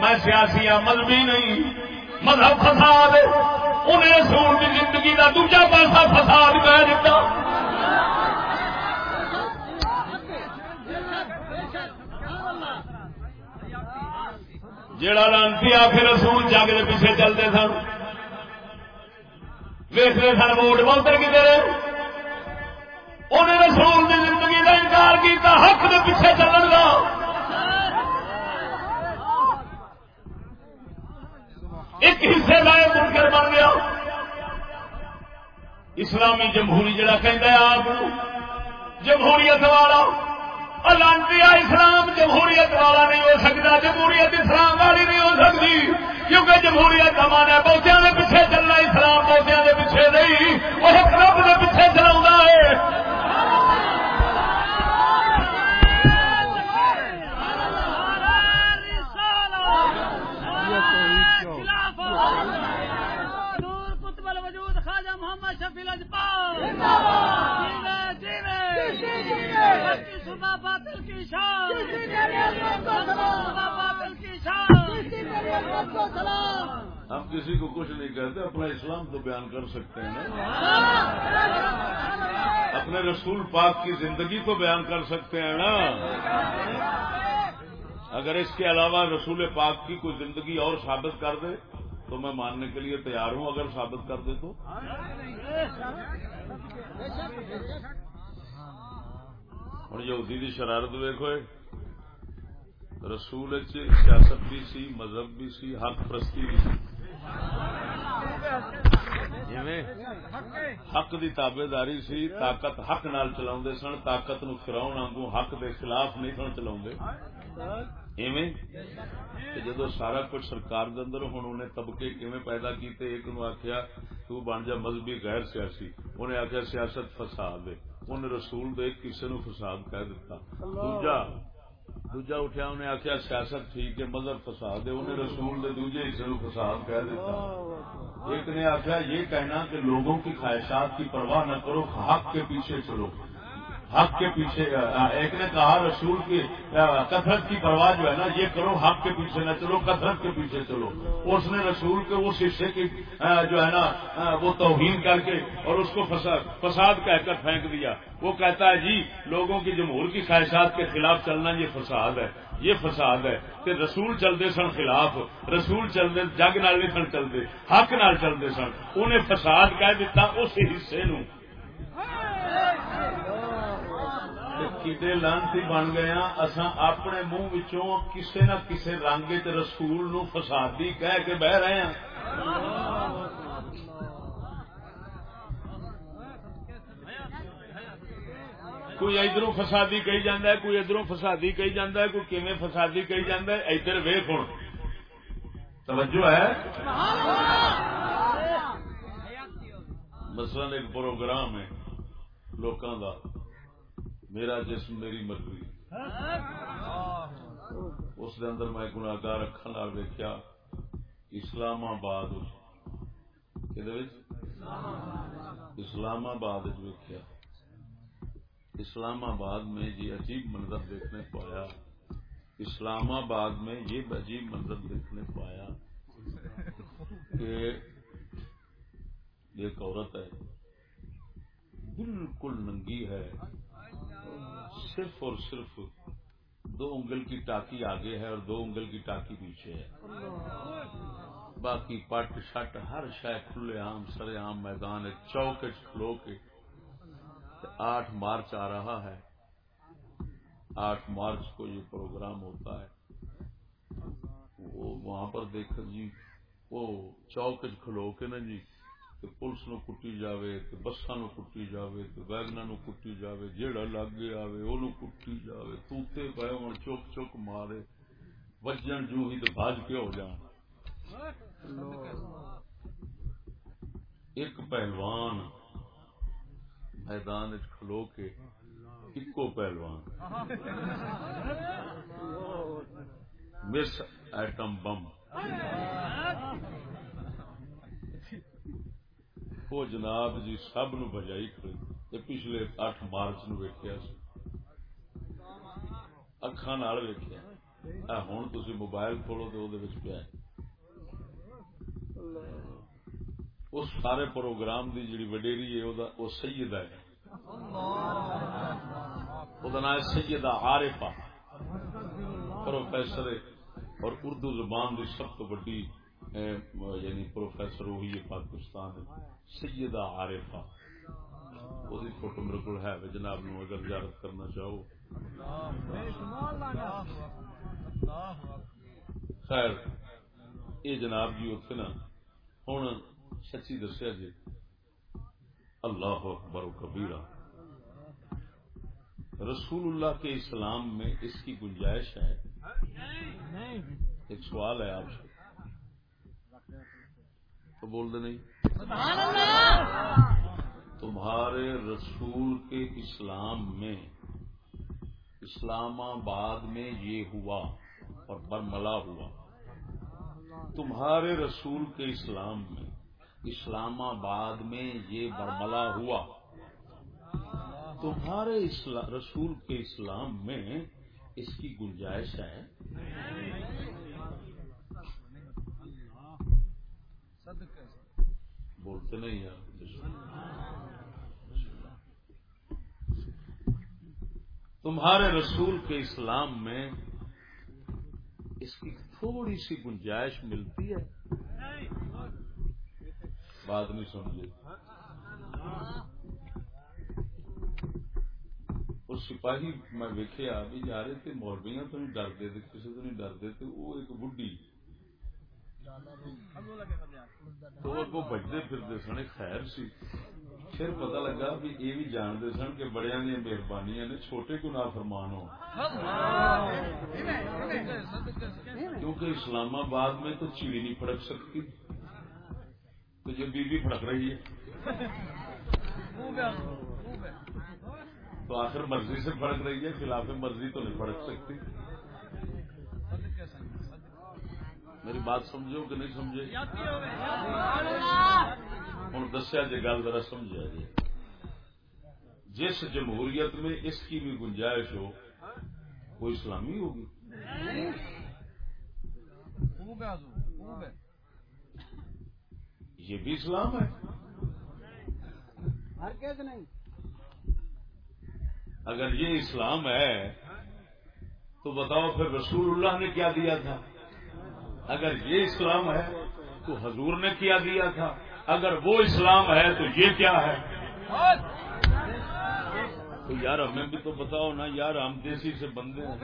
میں سیاسی ہاں مذہبی نہیں، مذہب فساد انہیں رسول کی زندگی کا دوجا پاسا فساد کہہ دیتا جڑا لانسی آخر رسول جگ کے پیچھے چلتے سن۔ ویستے سن، ووٹ بہتر کتنے انہیں رسول کی زندگی کا انکار کیا حق کے پیچھے چلن کا ایک حصے کا منکر بن گیا۔ اسلامی جمہوری جڑا کہ آپ جمہوریت والا۔ لانتی اسلام جمہوریت والا نہیں ہو سکتا، جمہوریت اسلام والی نہیں ہو سکتی۔ کیونکہ جمہوریت کا مان ہے بہتوں کے پیچھے چلنا، اسلام بہتوں کے پیچھے نہیں، وہ رب کے پیچھے چلا ہے۔ صبح کی شان کی شان ہم کسی کو کچھ نہیں کہتے، اپنا اسلام تو بیان کر سکتے ہیں نا۔ اپنے رسول پاک کی زندگی تو بیان کر سکتے ہیں نا۔ اگر اس کے علاوہ رسول پاک کی کوئی زندگی اور ثابت کر دے، تو میں ماننے کے لیے تیار ہوں، اگر ثابت کر دے تو۔ ہوں یہودی دی شرارت ویکو رسول سیاست بھی سی مذہب بھی سی حق پرستی بھی سی حق دی تابے داری سی طاقت حق نال چلا سن طاقت نو فراؤن آنگو حق دے خلاف نہیں سن چلا ایویں؟ جدو سارا کچھ سرکار دے اندر ہوں انہیں طبقے کیویں پیدا کیتے ایک نو آخیا تو بن جا مذہبی غیر سیاسی۔ انہیں آخیا سیاست فساد ہے۔ انہیں رسول دے کسے نو فساد کہہ دیتا دوجا دوجا اٹھیا انہیں آخیا سیاست ٹھیک ہے مذہب فساد ہے۔ انہیں رسول دے دوجے حصے نو فساد کہہ دیتا ایک نے آخیا یہ کہنا کہ لوگوں کی خواہشات کی پرواہ نہ کرو حق کے پیچھے چلو۔ حق کے پیچھے ایک نے کہا رسول کی کثرت کی پرواہ جو ہے نا، یہ کرو، حق کے پیچھے نہ چلو، کثرت کے پیچھے چلو۔ اس نے رسول کے اس حصے کی جو ہے نا وہ توہین کر کے اور اس کو فساد کہہ کر پھینک دیا۔ وہ کہتا ہے جی لوگوں کی جمہور کی خواہشات کے خلاف چلنا، یہ فساد ہے، یہ فساد ہے کہ رسول چلتے سن خلاف، رسول چلتے، جگ نال نہیں سن چلتے، حق نال چلتے سن۔ انہیں فساد کہہ دیتا اس حصے نو کڈے لانتی بن گیا اصا اپنے منہ کسے نہ کسے رنگ رسول نو فسادی کہہ کے بہ رہے ہیں کوئی ادھر فسادی کہی جانا ہے کوئی ادھر فسادی کہی جانا ہے کوئی کیویں فسادی کہی جانا ہے؟ ادھر ویخ ہوں توجہ ہے؟ مثلا ایک پروگرام ہے لوکاں دا۔ میرا جسم میری مرضی۔ اس دے اندر میں گناگار اکھان ویکیا اسلام آباد اسلام آباد ویکیا اسلام آباد میں یہ عجیب منظر دیکھنے کو آیا۔ اسلام آباد میں یہ عجیب منظر دیکھنے کو آیا کہ ایک عورت ہے۔ بالکل ننگی ہے۔ صرف اور صرف دو انگل کی ٹاکی آگے ہے اور دو انگل کی ٹاکی پیچھے ہے۔ باقی پٹ شٹ ہر شہ کھلے عام سر عام میدان چوک کھلو کے آٹھ مارچ آ رہا ہے۔ آٹھ مارچ کو یہ پروگرام ہوتا ہے۔ وہ وہاں پر دیکھ جی وہ چوک کھلو کے نا جی۔ کہ پولیس نو کٹی جاوے، کہ بسا نو کٹی جاوے، کہ ویگنا نو کٹی جاوے جیڑا لاگے آوے اونوں کٹی جاوے، توتے پے ہون چوک چوک مارے وجن جو ہی تو بھاج کے ہو جان۔ ایک پہلوان میدان کھلو کے اکو پہلوان۔ Miss atom bomb. وہ جناب جی سب نو بجائی کھڑی۔ پچھلے اٹھ مارچ نو ویکیا اکھان ویکیا ہوں تھی موبائل کھولو تو وہ پیا اس سارے پروگرام دی جڑی وڈیری ہے وہ سید ہے۔ وہ نام سیدہ عارفہ۔ پروفیسر اور اردو زبان دی سب تو بڑی یعنی پروفیسر وہی ہے پاکستان سیدہ عارفہ۔ وہی فوٹو میرے کو ہے جناب نو اگر زیارت کرنا چاہو۔ خیر یہ جناب جی اتنے نا ہوں سچی دسیا جی اللہ اکبر و کبیرہ۔ رسول اللہ کے اسلام میں اس کی گنجائش ہے۔ ایک سوال ہے آپ سے۔ تو بول دے نہیں۔ تمہارے رسول کے اسلام میں اسلام آباد میں یہ ہوا اور برملا ہوا۔ تمہارے رسول کے اسلام میں اسلام آباد میں یہ برملا ہوا۔ تمہارے رسول کے اسلام میں اس کی گنجائش ہے صدقے بولتے نہیں یار تمہارے رسول کے اسلام میں اس کی تھوڑی سی گنجائش ملتی ہے۔ بات نہیں سمجھے وہ سپاہی میں ویکیا بھی جا رہے تھے، مولویاں تو نہیں ڈرتے کسی تو نہیں ڈرتے وہ ایک بڈی تو وہ بجتے پھرتے سن خیر سی۔ پھر پتا لگا بھی یہ بھی جانتے سن کہ بڑیا دیا مہربانیاں نے چھوٹے کو نہ فرمان ہو۔ کیونکہ اسلام آباد میں تو چیڑی نہیں پھڑک سکتی۔ تو جو بیوی پھڑک رہی ہے۔ تو آخر مرضی سے پھڑک رہی ہے، خلاف مرضی تو نہیں پھڑک سکتی۔ میری بات سمجھو کہ نہیں سمجھے؟ ہوں دسیا جی گل ذرا سمجھا جی جس جمہوریت میں اس کی بھی گنجائش ہو، وہ اسلامی ہوگی۔ یہ بھی اسلام ہے۔ اگر یہ اسلام ہے، تو بتاؤ پھر رسول اللہ نے کیا دیا تھا؟ اگر یہ اسلام ہے تو حضور نے کیا دیا تھا؟ اگر وہ اسلام ہے تو یہ کیا ہے؟ تو یار ہمیں بھی تو بتاؤ نا، یار ہم دیسی سے بندے ہیں۔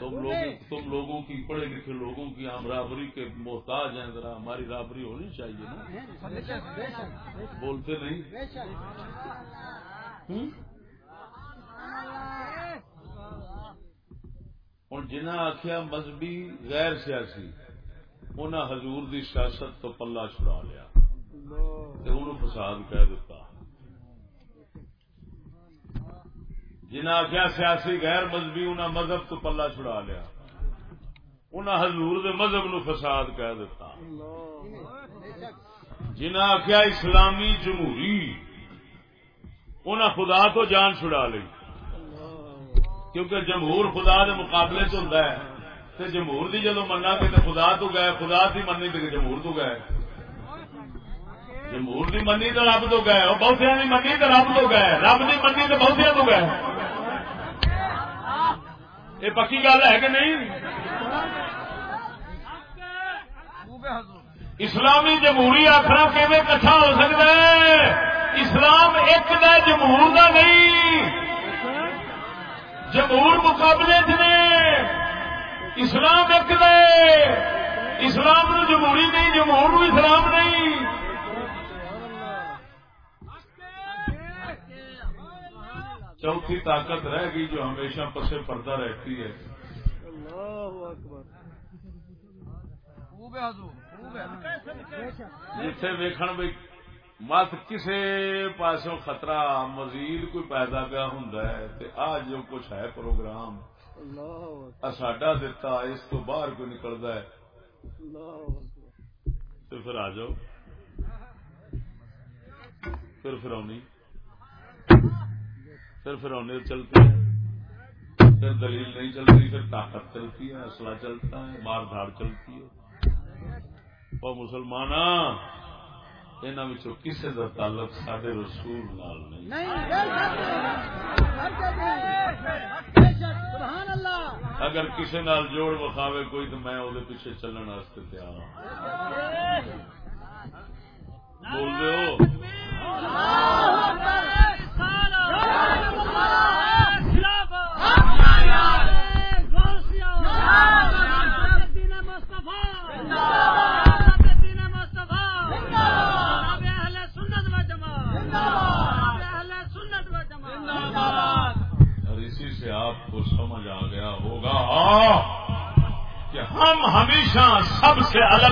تم لوگوں تم لوگوں کی پڑھے لکھے لوگوں کی ہم رابری کے محتاج ہیں، ذرا ہماری رابری ہونی چاہیے نا۔ بولتے نہیں؟ ہوں؟ جنہیں آخیا مذہبی غیر سیاسی۔ انہیں حضور دی سیاست تو پلا چھڑا لیا۔ تے انہوں فساد کہہ دیتا جنہیں آخیا سیاسی غیر مذہبی انہیں مذہب تو پلا چھڑا لیا۔ انہیں حضور دے مذہب نو فساد کہہ دیتا شک جنہیں آخیا اسلامی جمہوری انہیں خدا تو جان چھڑا لی کیونکہ جمہور خدا دے مقابلے چ ہوں تے جمہور دی جدو مننا گے تو خدا تو گئے، خدا دی مننی تے جمہور تو گئے۔ جمہور دی مننی تو رب تو گئے، اور بہتیا دی مننی تو رب تو گئے۔ رب دی مننی تو بہتیا تو گئے۔ یہ پکی گل ہے کہ نہیں؟ اسلامی جمہوری آخر کیون کٹھا ہو سکتا ہے؟ اسلام ایک دا جمہور دا نہیں۔ جمہور مقابلے چ نے۔ اسلام ایک دے۔ اسلام نو جمہوری نہیں جمہور نو اسلام نہیں۔ چوتھی طاقت رہ گئی جو ہمیشہ پسے پردہ رہتی ہے۔ جتھے ویکھن بھی مت کسے پاسوں خطرہ مزید کوئی پیدا پیا ہوں آ جو کچھ ہے پروگرام۔ ساڈا دتا اس تو باہر کوئی نکلتا ہے۔ تو پھر آ جاؤ۔ پھر فرونی پھر فرونی چلتے ہیں۔ پھر دلیل نہیں چلتی، پھر طاقت چلتی ہے اسلحہ چلتا ہے، مار دھاڑ چلتی ہے۔ اور مسلمان انہوں کسی کا تعلق سڈے رسول نال نہیں اگر کسی نال جوڑ وکھاوے کوئی تو میں وہ پیچھے چلن واسطے تیار ہوں بول دے سب سے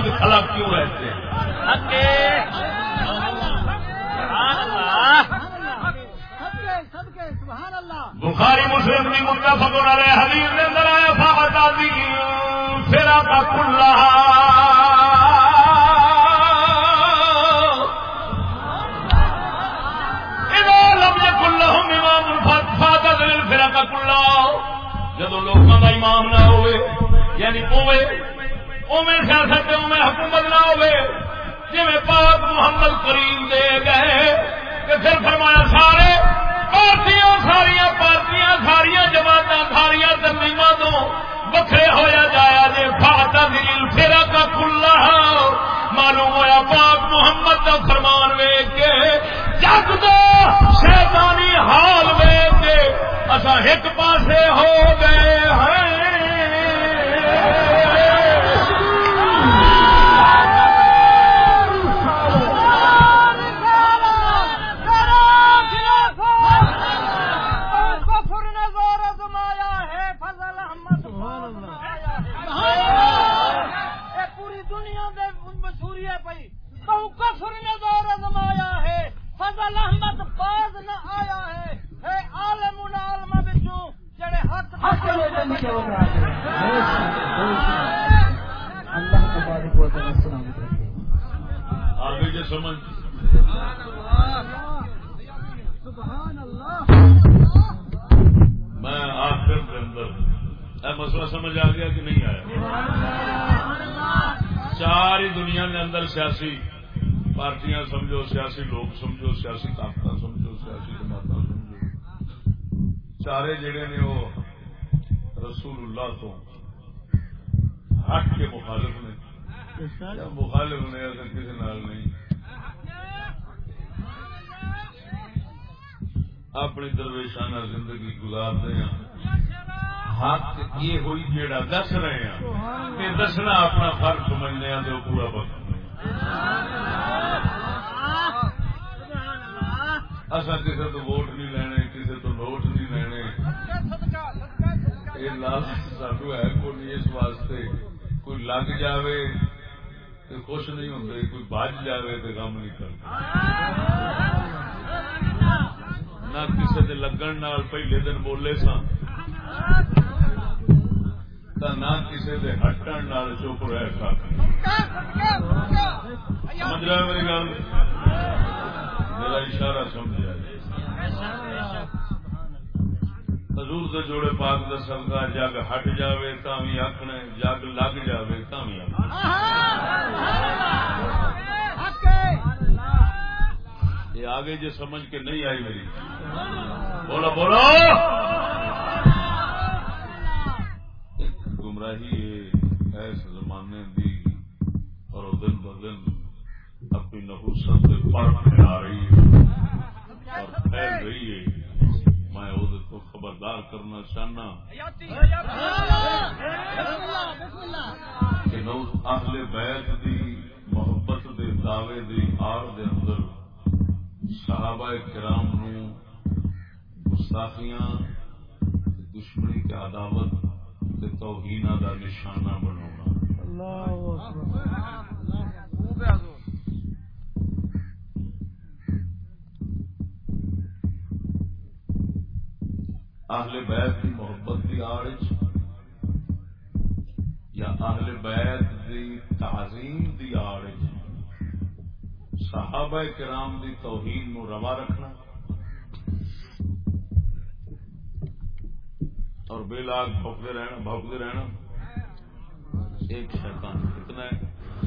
درویشانہ زندگی گزارتے ہیں، حق یہ ہوئی جیڑا دس رہے ہیں کہ دسنا اپنا فرق سمجھنے ہیں تو پورا وقت اصا کسی تو ووٹ نہیں لینے کسی تو نوٹ نہیں لینے۔ یہ لال سانو ہے، کوئی اس واسطے کوئی لگ جاوے تو خوش نہیں ہوں کوئی بج جاوے تو کام نہیں کرتا نہ کسی کے لگن نال پہلے دن بولے سا نہ کسی کے ہٹن نال چپ رہ سکتے سمجھ رہا میری گل؟ میرا اشارہ سمجھا حضور دے جوڑے پاک دا سنگا جگ ہٹ جاوے تاں بھی آخنا جگ لگ جاوے تاں بھی آخنا یہ آگے جو سمجھ کے نہیں آئی میری۔ بولو بولو! ایک گمراہی ہے اس زمانے دی اور دن ب دن اپنی نحوست سے پر پھیلا رہی ہے۔ اور پھیل رہی ہے۔ میں وہ کو خبردار کرنا چاہنا۔ کہ نو اہل بیت دی محبت دے دعوے دی آڑ دے اندر صحابہ کرام نو گستاخیاں دشمنی کے عداوت تے توہینہ دا نشانہ بناونا۔ اہل بیت کی محبت کی آڑ یا اہل بیت دی تعظیم دی آڑ صحابہ کرام دی توہین نو روا رکھنا اور بے لاگ بھوکتے رہنا بھوکتے رہنا۔ ایک شیطان اتنا ہے،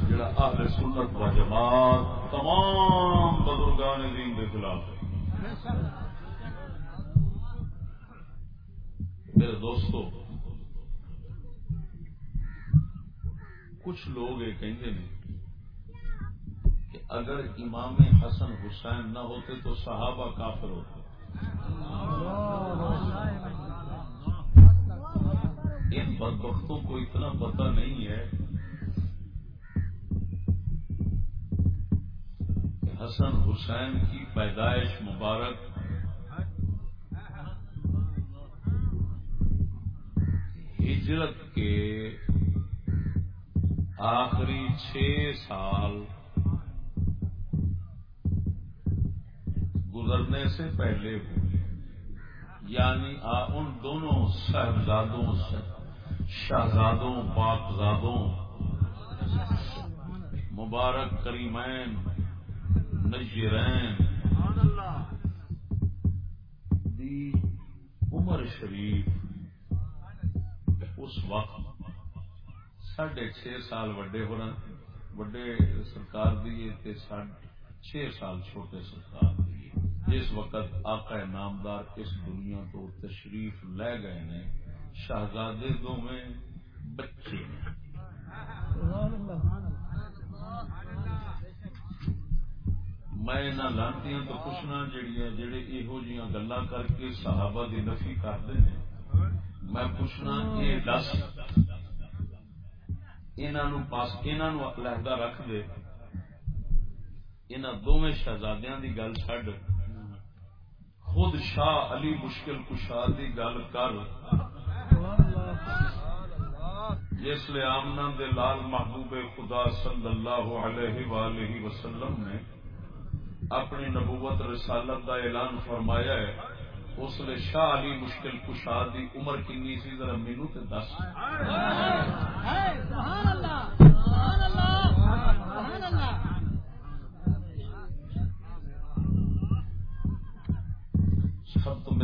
جڑا اہل سنت و جماعت تمام بزرگان دین کے خلاف ہے۔ میرے دوستو، کچھ لوگ یہ کہتے ہیں کہ اگر امام حسن حسین نہ ہوتے تو صحابہ کافر ہوتے۔ ان بدبختوں کو اتنا پتہ نہیں ہے کہ حسن حسین کی پیدائش مبارک ہجرت کے آخری چھ سال سے پہلے یعنی ان دونوں صاحبزادوں شہزادوں پاکزادوں مبارک کریمین نجرین دی عمر شریف۔ اس وقت ساڑھے چھ سال وڈے ہونا وڈے سرکار دی تے ساڑھے چھ سال چھوٹے سرکار۔ جس وقت آقا نامدار اس دنیا تو تشریف لے گئے نے شہزادے دو میں بچے نے میں نہ لانتی تو پوچھنا جڑیاں جڑے یہو جیاں گلا کر کے صحابہ دی نفی کرتے ہیں۔ میں پوچھنا یہ دس انہوں پاس انہوں علیحدہ رکھ دے۔ انہوں دونوں شہزادیاں دی گل چڈ خود شاہ علی مشکل کشا دی گل کر۔ جس لیے آمنا دے لال محبوب خدا صلی اللہ علیہ وآلہ وسلم نے اپنی نبوت رسالت دا اعلان فرمایا ہے، اس لیے شاہ علی مشکل کشا دی عمر کنی سی؟ ذرا مینو تے دس۔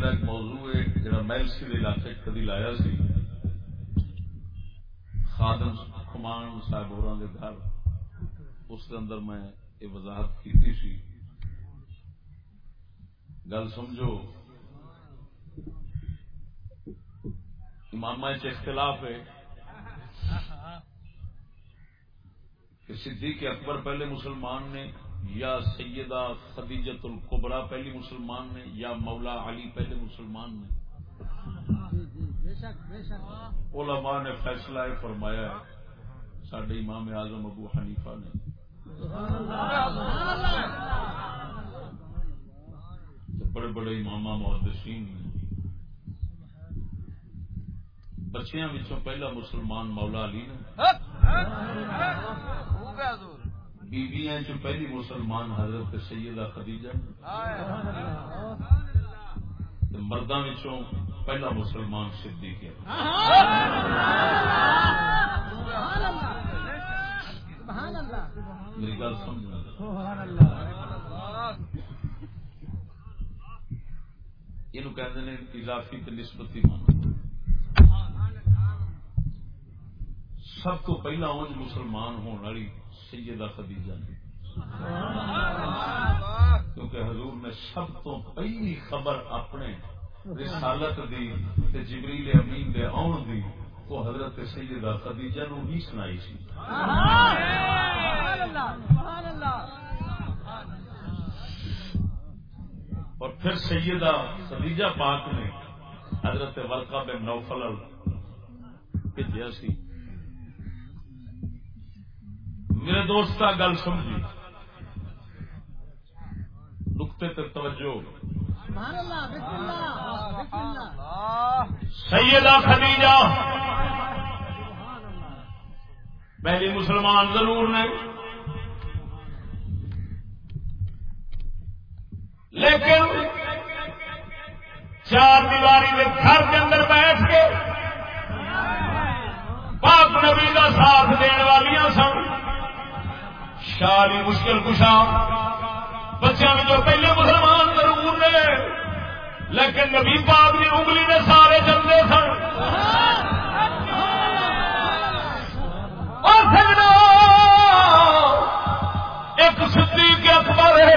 میرا ایک موضوع ہے جڑا میلسی کے علاقے کدی لایا سی، خادم خمان صاحب اور گھر۔ اس کے اندر میں یہ وضاحت کی سی۔ گل سمجھو امام چ اختلاف ہے۔ کہ صدیق اکبر پہلے مسلمان نے یا سیدہ خدیجت القبرا پہلی مسلمان نے یا مولا علی پہلے مسلمان نے علماء نے فیصلہ فرمایا ہے سڈے امام اعظم ابو حنیفہ نے بڑے بڑے امام محدثین نے بچیاں پہلا مسلمان مولا علی نے خوب ہے حضور بیویاں چ پہلی مسلمان حضرت سیدہ خدیجہ مرداں وچوں پہلا مسلمان صدیق ہے میری گل سمجھنا یہ کہتے ہیں اضافی تے نسبتی مان سب تو پہلا اونج مسلمان ہونے والی سیدہ خدیجہ نے۔ کیونکہ حضور نے سب تو پہلی خبر اپنے رسالت دی تے جبریل امین دے آن دی، وہ حضرت سیدہ خدیجہ نو ہی سنائی سی۔ اور پھر سیدہ خدیجہ پاک نے حضرت ورقہ بن نوفل بھیجا سی۔ میرے دوست گل سمجھی۔ نقطے تے توجہ۔ سیدہ خدیجہ۔ پہلی مسلمان ضرور نے۔ لیکن چار دیواری کے گھر کے اندر بیٹھ کے پاک نبی کا ساتھ دین والیاں سن۔ شالی مشکل کشا۔ بچوں میں جو پہلے مسلمان ضرور نے، لیکن نبی پاک کی انگلی نے سارے چلتے سن۔ اور سجنا، ایک صدیق اکبر ہے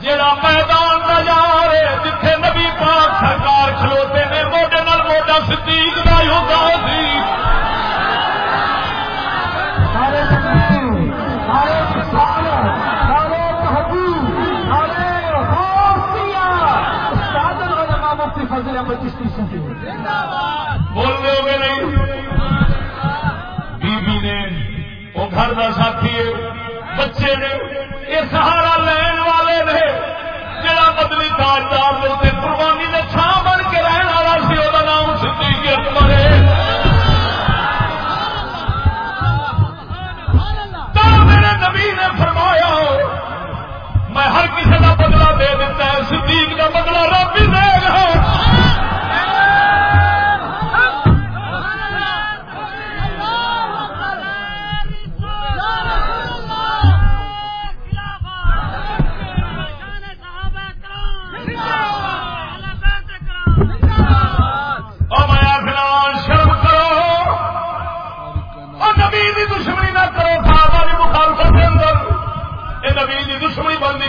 جڑا میدان کا یار ہے، جتھے نبی پاک سرکار کھلوتے نے موڈے نال موڈا صدیق کا ہوتا سی مفتی فضل احمد چشتی صاحب بولتے گے نہیں؟ بی بی نے، وہ گھر کا ساتھی ہے، بچے نے، یہ سہارا لین والے نے، جڑا بدلی تاجدار قربانی نے چھان بن کے رہن والا سی وہ نام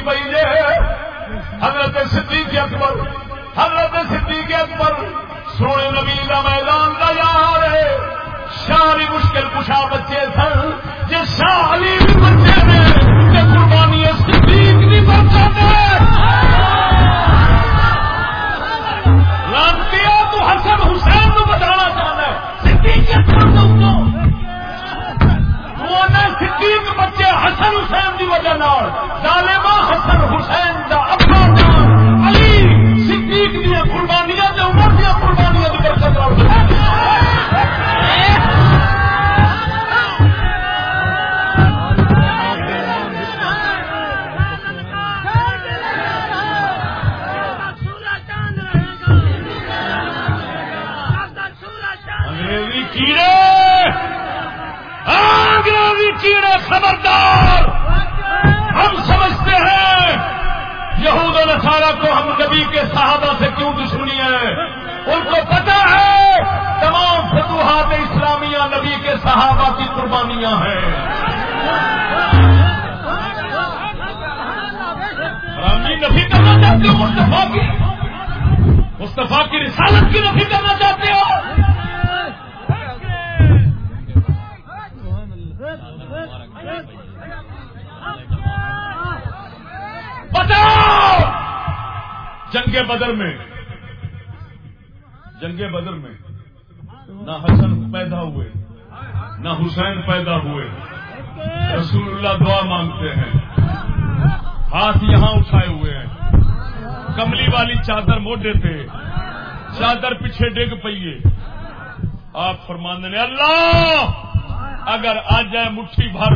پی جے۔ حضرت صدیق اکبر، حضرت صدیق اکبر، سونے نبی کا میدان کا یار ہے۔ شاری مشکل کشا بچے سن جی شاہ بھی بچے حسن حسین دی وجہ نال ظالما حسن حسین دا بدر میں، جنگ بدر میں، نہ حسن پیدا ہوئے، نہ حسین پیدا ہوئے، رسول اللہ دعا مانگتے ہیں، ہاتھ یہاں اٹھائے ہوئے ہیں، کملی والی چادر موڈے پہ، چادر پیچھے ڈگ پیے آپ فرماندے نے، اللہ، اگر آ جائے مٹھی بھر،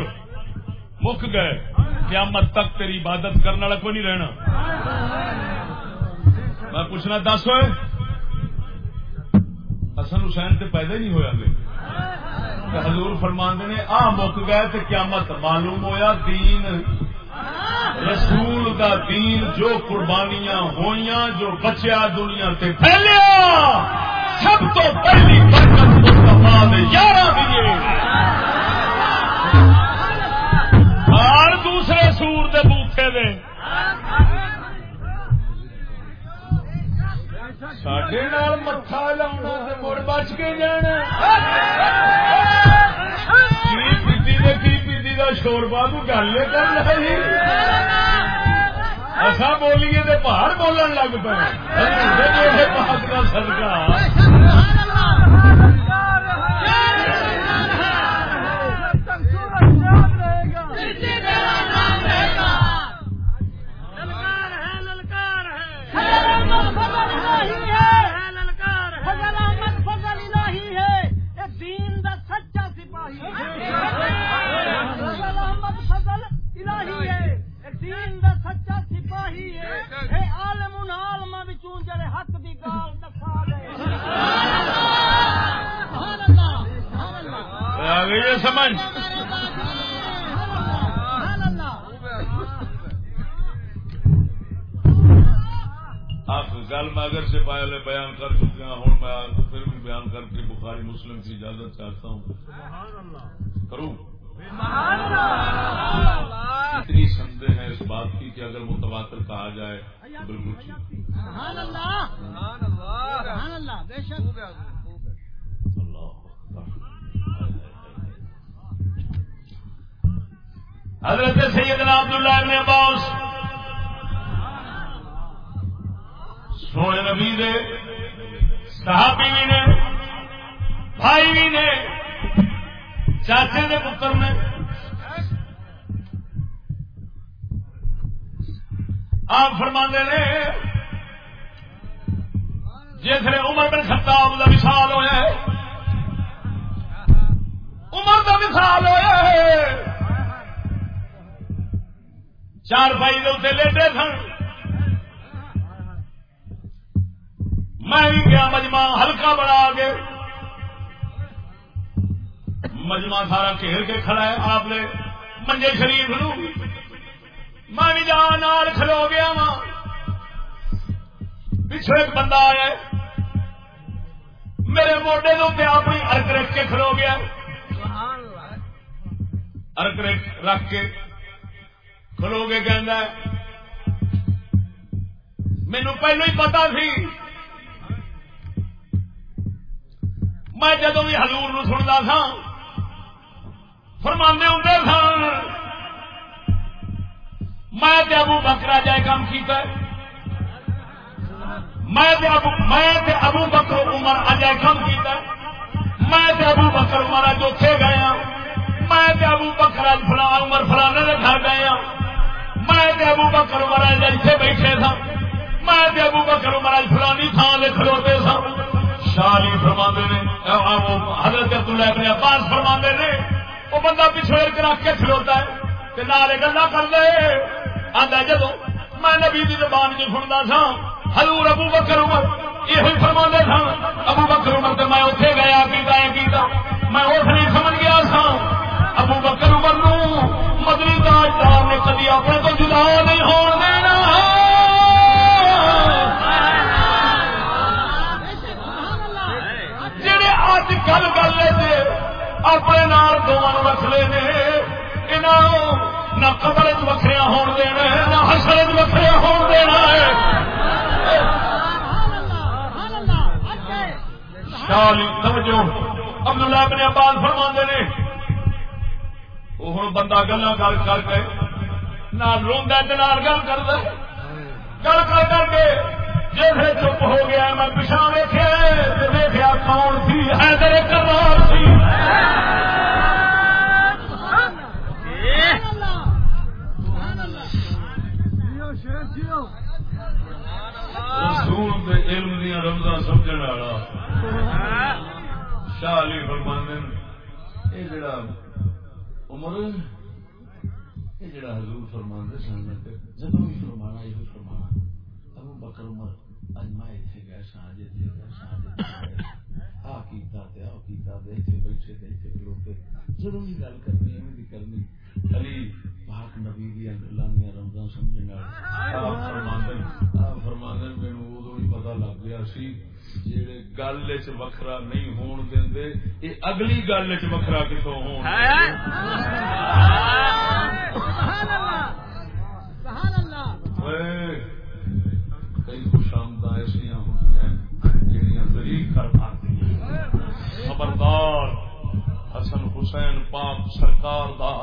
مک گئے، قیامت تک تیری عبادت کرنے والا کوئی نہیں رہنا میں پوچھنا، دس ہوئے؟ حسن حسین تے پیدا ہی نہیں ہوا لے حضور فرماندے نے آ مک گئے تے قیامت معلوم ہویا، دین رسول دا دین جو قربانیاں ہوئیاں، جو بچیا دنیا تے پھیلیا۔ سب تو پہلی برکت مصطفیٰ نے یارہ دیے اور دوسرے سور دے بوکھے دے۔ سڈے متھا لاؤنا مڑ بچ کے جانا کی پیتی کا شور بابو گل کر اصا بولیے تو بولن لگ پے پہاڑ کا سرکار آ گئی ہے سمجھ؟ آپ گل میں اگر سے پہلے بیان کر چکے ہیں ہوں میں پھر بھی بیان کر کے بخاری مسلم کی اجازت چاہتا ہوں۔ کروں؟ اتنی سندے ہیں اس بات کی کہ اگر متواتر کہا جائے تو بالکل ٹھیک حضرت سیدنا عبداللہ ابن عباس۔ سونے نبی دے صحابی بھی نے بھائی بھی نے چاچے دے پتر نے۔ آپ فرما نے جسے عمر بن خطاب کا مثال ہوا ہے عمر کا مثال ہوا ہے چار بھائی اتنے لیٹے سن۔ میں گیا مجمع، ہلکا بڑا کے مجمع سارا گھیر کے کھڑا ہے، آپ نے منجے شریف نو۔ میں بھی جان کھلو گیا وا پچھو ایک بندہ آیا میرے موڈے کے اپنی ارک رکھ کے کھلو گیا۔ ارک رکھ کے کھلو گے کہ مینو پہلو ہی پتا سی۔ میں جدو بھی حضور نو سنتا سا فرمانے ہوں سن۔ میں تے ابو بکرا جائے کام کیتا ہے۔ میں تے ابو میں تے ابو بکر عمر اجائے کام کیتا ہے۔ میں تے ابو بکر عمر اج اوتھے گئے ہاں۔ میں تے ابو بکر اج فلاں عمر فلانے دے گھر گئے ہاں۔ میں تے ابو بکر عمر اج ایتھے بیٹھے سا میں تے ابو بکر عمر اج فلانی تھان دے کھلوتے سا شالی فرماندے نے حضرت عبداللہ ابن عباس فرماندے نے وہ بندہ پچھوڑ کے رکھ کے کھلوتا ہے تے نالے گلا کر دے آدھا جدو میں نبی دی زبان جو سنتا سا حضور ابو بکر عمر یہ فرما سن ابو بکر عمر تے میں اتنے گیا کیتا ہے کیتا۔ میں اس نہیں سمجھ گیا سا ابو بکر عمر نو مدنی تاجدار نے کدی اپنے کو جدا نہیں ہون دینا۔ جڑے اج کل گل اپنے نال دونوں مسلے نے۔ انہوں نہ قبر چ وکھریا ہون دینا ہے، نہ حشر چ وکھریا ہون دینا ہے۔ توجہ۔ عبداللہ ابن عباس فرماندے نے۔ وہ ہن بندہ گلا کر کر کے نہ روندا گل کردا گل کر کر کے جیسے چپ ہو گیا، میں پچھا ویکھے تے ویکھیا کون سی حیدر کرار سی رسول علم دیا رمضان سمجھنے والا۔ شاہ علی فرمانے یہ جڑا عمر یہ جڑا حضور فرمانے سن بکر عمر گئے گئے آ کیتا تے آ کیتا تے بیٹھے تے کھلوتے۔ گل کرنی ہے کرنی علی پاک نبی رمضان والا فرماندن فرماندن مینوں ہی پتہ لگ گیا سی جڑے گل وکھرا نہیں ہون دیندے اے اگلی گل چ وکھرا کتوں ہون کئی خوش آمدہ ایسا ہوں جہاں ذریع کر پاتی خبردار حسن حسین پاک سرکار دا۔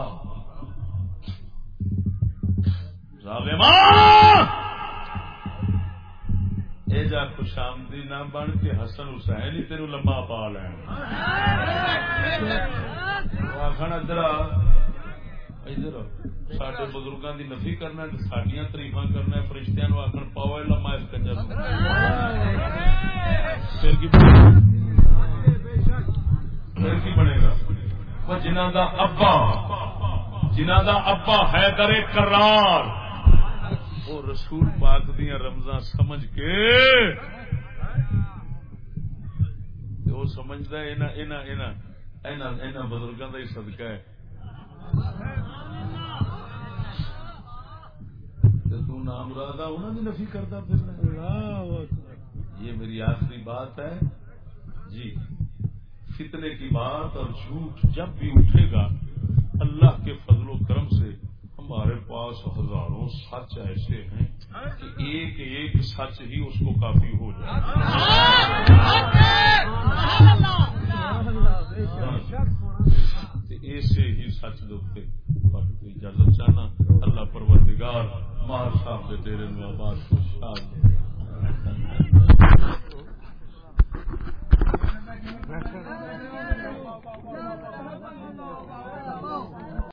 اے جا خوش آمدی نہ بن کے حسن حسین ہی تیرو لمبا پا لین۔ آخر ادھر ادھر سڈے بزرگوں کی نفی کرنا سڈیا تریفا کرنا فرشتیا نو آخر پاؤ لما اس کنجر پھر کی بنے گا جنہ کا ابا جنہ کا ابا ہے درے کرار وہ رسول پاک دیا رمضان سمجھ کے وہ سمجھتا بزرگوں کا ہی صدقہ ہے تو نام رادا انہوں نے نفی کرتا پھر یہ میری آخری بات ہے۔ جی فتنے کی بات اور جھوٹ جب بھی اٹھے گا اللہ کے فضل و کرم سے ہمارے پاس ہزاروں سچ ایسے ہیں کہ ایک ایک سچ ہی اس کو کافی ہو جائے۔ ایسے ہی سچ دے اجازت چاہنا اللہ پروردگار Allah'a şahit ederim ve Allah'a şahit ederim. Thank you.